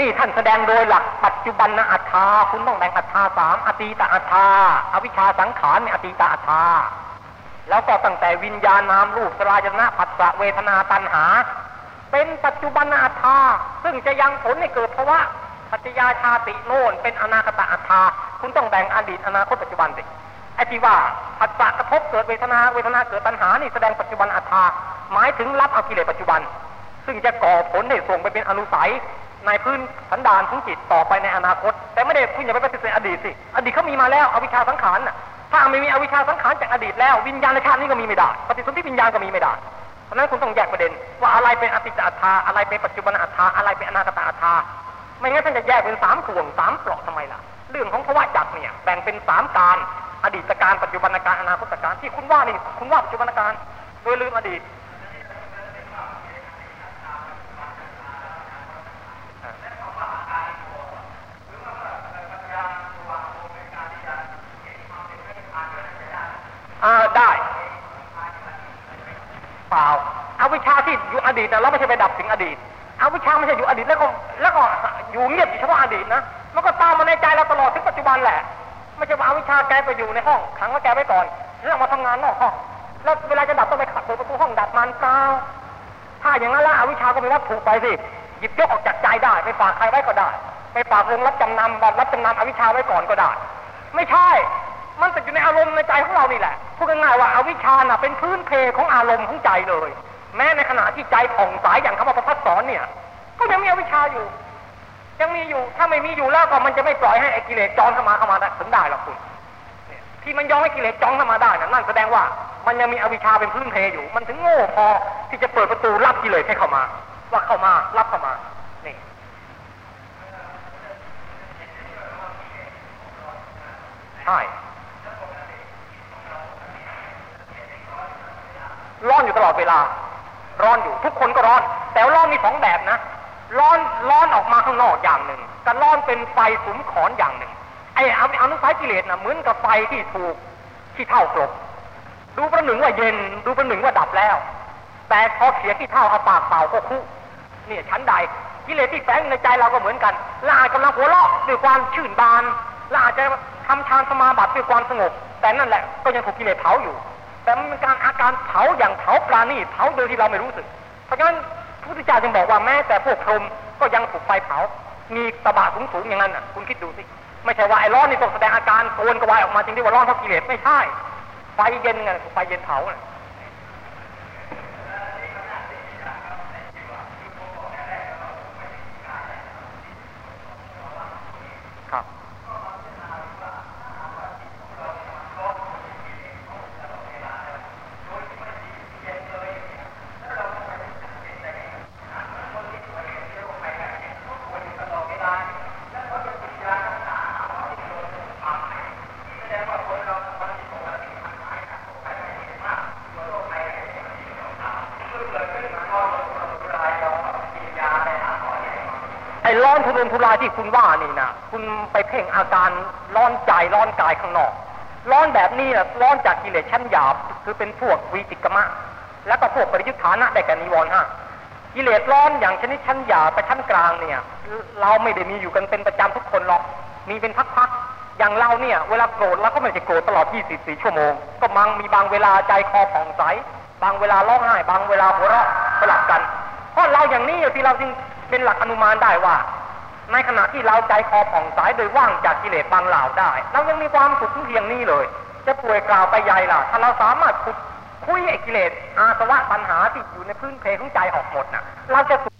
นี่ท่านแสดงโดยหลักปัจจุบันนะอัตตาคุณต้องแบ่งอัตตาสามอตีตอัตตาอวิชชาสังขารในอตีตอัตตาแล้วก็ตั้งแต่วิญญาณนามรูปสลายนะปัสสะเวทนาตัณหา เป็นปัจจุบันอัตตาซึ่งจะยังผลให้เกิดภาวะปัจจยาชาติโน่นเป็นอนาคตอัตตาคุณต้องแบ่งอดีตอนาคตปัจจุบันสิไอ้ที่ว่าปัสสะกระทบเกิดเวทนาเวทนาเกิดตัณหานี่แสดงปัจจุบันอัตตาหมายถึงรับเอากิเลสปัจจุบัน ซึ่งจะก่อผลให้ส่งไปเป็นอนุสัย ในพื้นสันดานของจิตต่อไปในอนาคต แต่ไม่ได้คุณอย่าไปปฏิเสธอดีตสิอดีตเขามีมาแล้วอวิชชาสังขารถ้าไม่มีอวิชชาสังขารจากอดีตแล้ววิญญาณในชาตินี้ก็มีไม่ได้ปฏิสนธิวิญญาณก็มีไม่ได้เพราะนั้นคุณต้องแยกประเด็น ว่าอะไรเป็นอติจอัตตาอะไรเป็นปัจจุบันอัตตาอะไรเป็นอนาคตอัตตาไม่งั้นท่านจะแยกเป็นสามข่วงสามเปราะทำไมล่ะ เรื่องของภาวะจักเนี่ยแบ่งเป็นสามการอดีตการปัจจุบันการอนาคตการที่คุณว่านี่คุณว่าปัจจุบันการโดยลืมอดีต อ่าได้เปล่าเอาวิชาที่อยู่อดีตนะเราไม่ใช่ไปดับถึงอดีตเอาวิชาไม่ใช่อยู่อดีตแล้วก็แล้วก็อยู่เงียบอยู่เฉพาะอดีตนะมันก็ตามมาในใจเราตลอดถึงปัจจุบันแหละ ไม่ใช่ว่าเอาวิชาแกไปอยู่ในห้องขังไว้แกไว้ก่อนแล้วมาทำงานนอกห้องแล้วเวลาจะดับต้องไปขัดเปิดประตูห้องดับมันเปล่าถ้าอย่างนั้นแล้วอวิชาก็เป็นวัตถุไปสิหยิบยกออกจากใจได้ไปฝากใครไว้ก็ได้ไปฝากวงรับจำนำบัตรรับจำนำอวิชาไว้ก่อนก็ได้ ไม่ใช่ มันติดอยู่ในอารมณ์ในใจของเรานี่แหละพูดง่ายๆว่าอาวิชชาน่ะเป็นพื้นเพของอารมณ์ของใจเลย แม้ในขณะที่ใจผ่องใสอย่างคำว่าประพัดสอนเนี่ย ก็ยังมีอวิชชาอยู่ ยังมีอยู่ถ้าไม่มีอยู่แล้วก็มันจะไม่ปล่อยให้ไอ้กิเลสจองเข้ามาเข้ามาได้ถึงได้หรอกคุณที่มันยอมให้กิเลสจองเข้ามาได้นั่นนั่นแสดงว่ามันยังมีอวิชชาเป็นพื้นเพอยู่ มันถึงโง่พอที่จะเปิดประตูรับกิเลสให้เข้ามา ว่าเข้ามารับเข้ามานี่ใช่ ร้อนอยู่ตลอดเวลา ร้อนอยู่ทุกคนก็ร้อน แต่ร้อนมีสองแบบนะ ร้อนร้อนออกมาข้างนอกอย่างหนึ่งกับร้อนเป็นไฟสุมขอนอย่างหนึ่งไอ้อนุสัยกิเลสนะเหมือนกับไฟที่ถูกที่เท่ากลบดูประหนึ่งว่าเย็น ดูประหนึ่งว่าดับแล้ว แต่พอเสียที่เท่าเอาปากเป่าก็คุเนี่ยชั้นใดกิเลสที่แฝงในใจเราก็เหมือนกันและอาจกำลังหัวเราะด้วยความชื่นบานและอาจจะทำฌานสมาบัติด้วยความสงบ แต่นั่นแหละก็ยังถูกกิเลสเผาอยู่ แต่มันเป็นการอาการเผาอย่างเผาปลานี่เผาโดยที่เราไม่รู้สึก เพราะฉะนั้นพระพุทธเจ้าจึงบอกว่าแม้แต่พวกพรหมก็ยังถูกไฟเผา มีตะบะสูงๆอย่างนั้นอะคุณคิดดูสิไม่ใช่ว่าไอ้ร้อนนี่ต้องแสดงอาการโกนกระวายออกมาจริงที่ว่าร้อนเพราะกิเลสไม่ใช่ไฟเย็นไงไฟเย็นเผาน่ะครับ ไอ้ร้อนทุรนทุรายที่คุณว่านี่นะคุณไปเพ่งอาการร้อนใจร้อนกายข้างนอก ร้อนแบบนี้นะร้อนจากกิเลสชั้นหยาบคือเป็นพวกวีติกมะ แล้วก็พวกปริยุทธานะได้แก่นิวรณ์ห้ากิเลส ร้อนอย่างชนิดชั้นหยาบไปชั้นกลางเนี่ย เราไม่ได้มีอยู่กันเป็นประจำทุกคนหรอกมีเป็นพักๆอย่างเราเนี่ย เวลาโกรธเราก็ไม่ใช่โกรธตลอด 24 ชั่วโมง ก็มังมีบางเวลาใจคอผ่องใส บางเวลาร้องไห้บางเวลาหัวเราะสลับกัน เพราะเราอย่างนี้ที่เราจึงเป็นหลักอนุมานได้ว่า ในขณะที่เราใจคอผ่องใสโดยว่างจากกิเลสบางเหล่าได้เรายังมีความสุขเพียงนี้เลย จะป่วยกล่าวไปใหญ่ล่ะ ถ้าเราสามารถขุด คุยไอ้กิเลสอาสวะปัญหาที่อยู่ในพื้นเพของใจออกหมดน่ะ เราจะสุข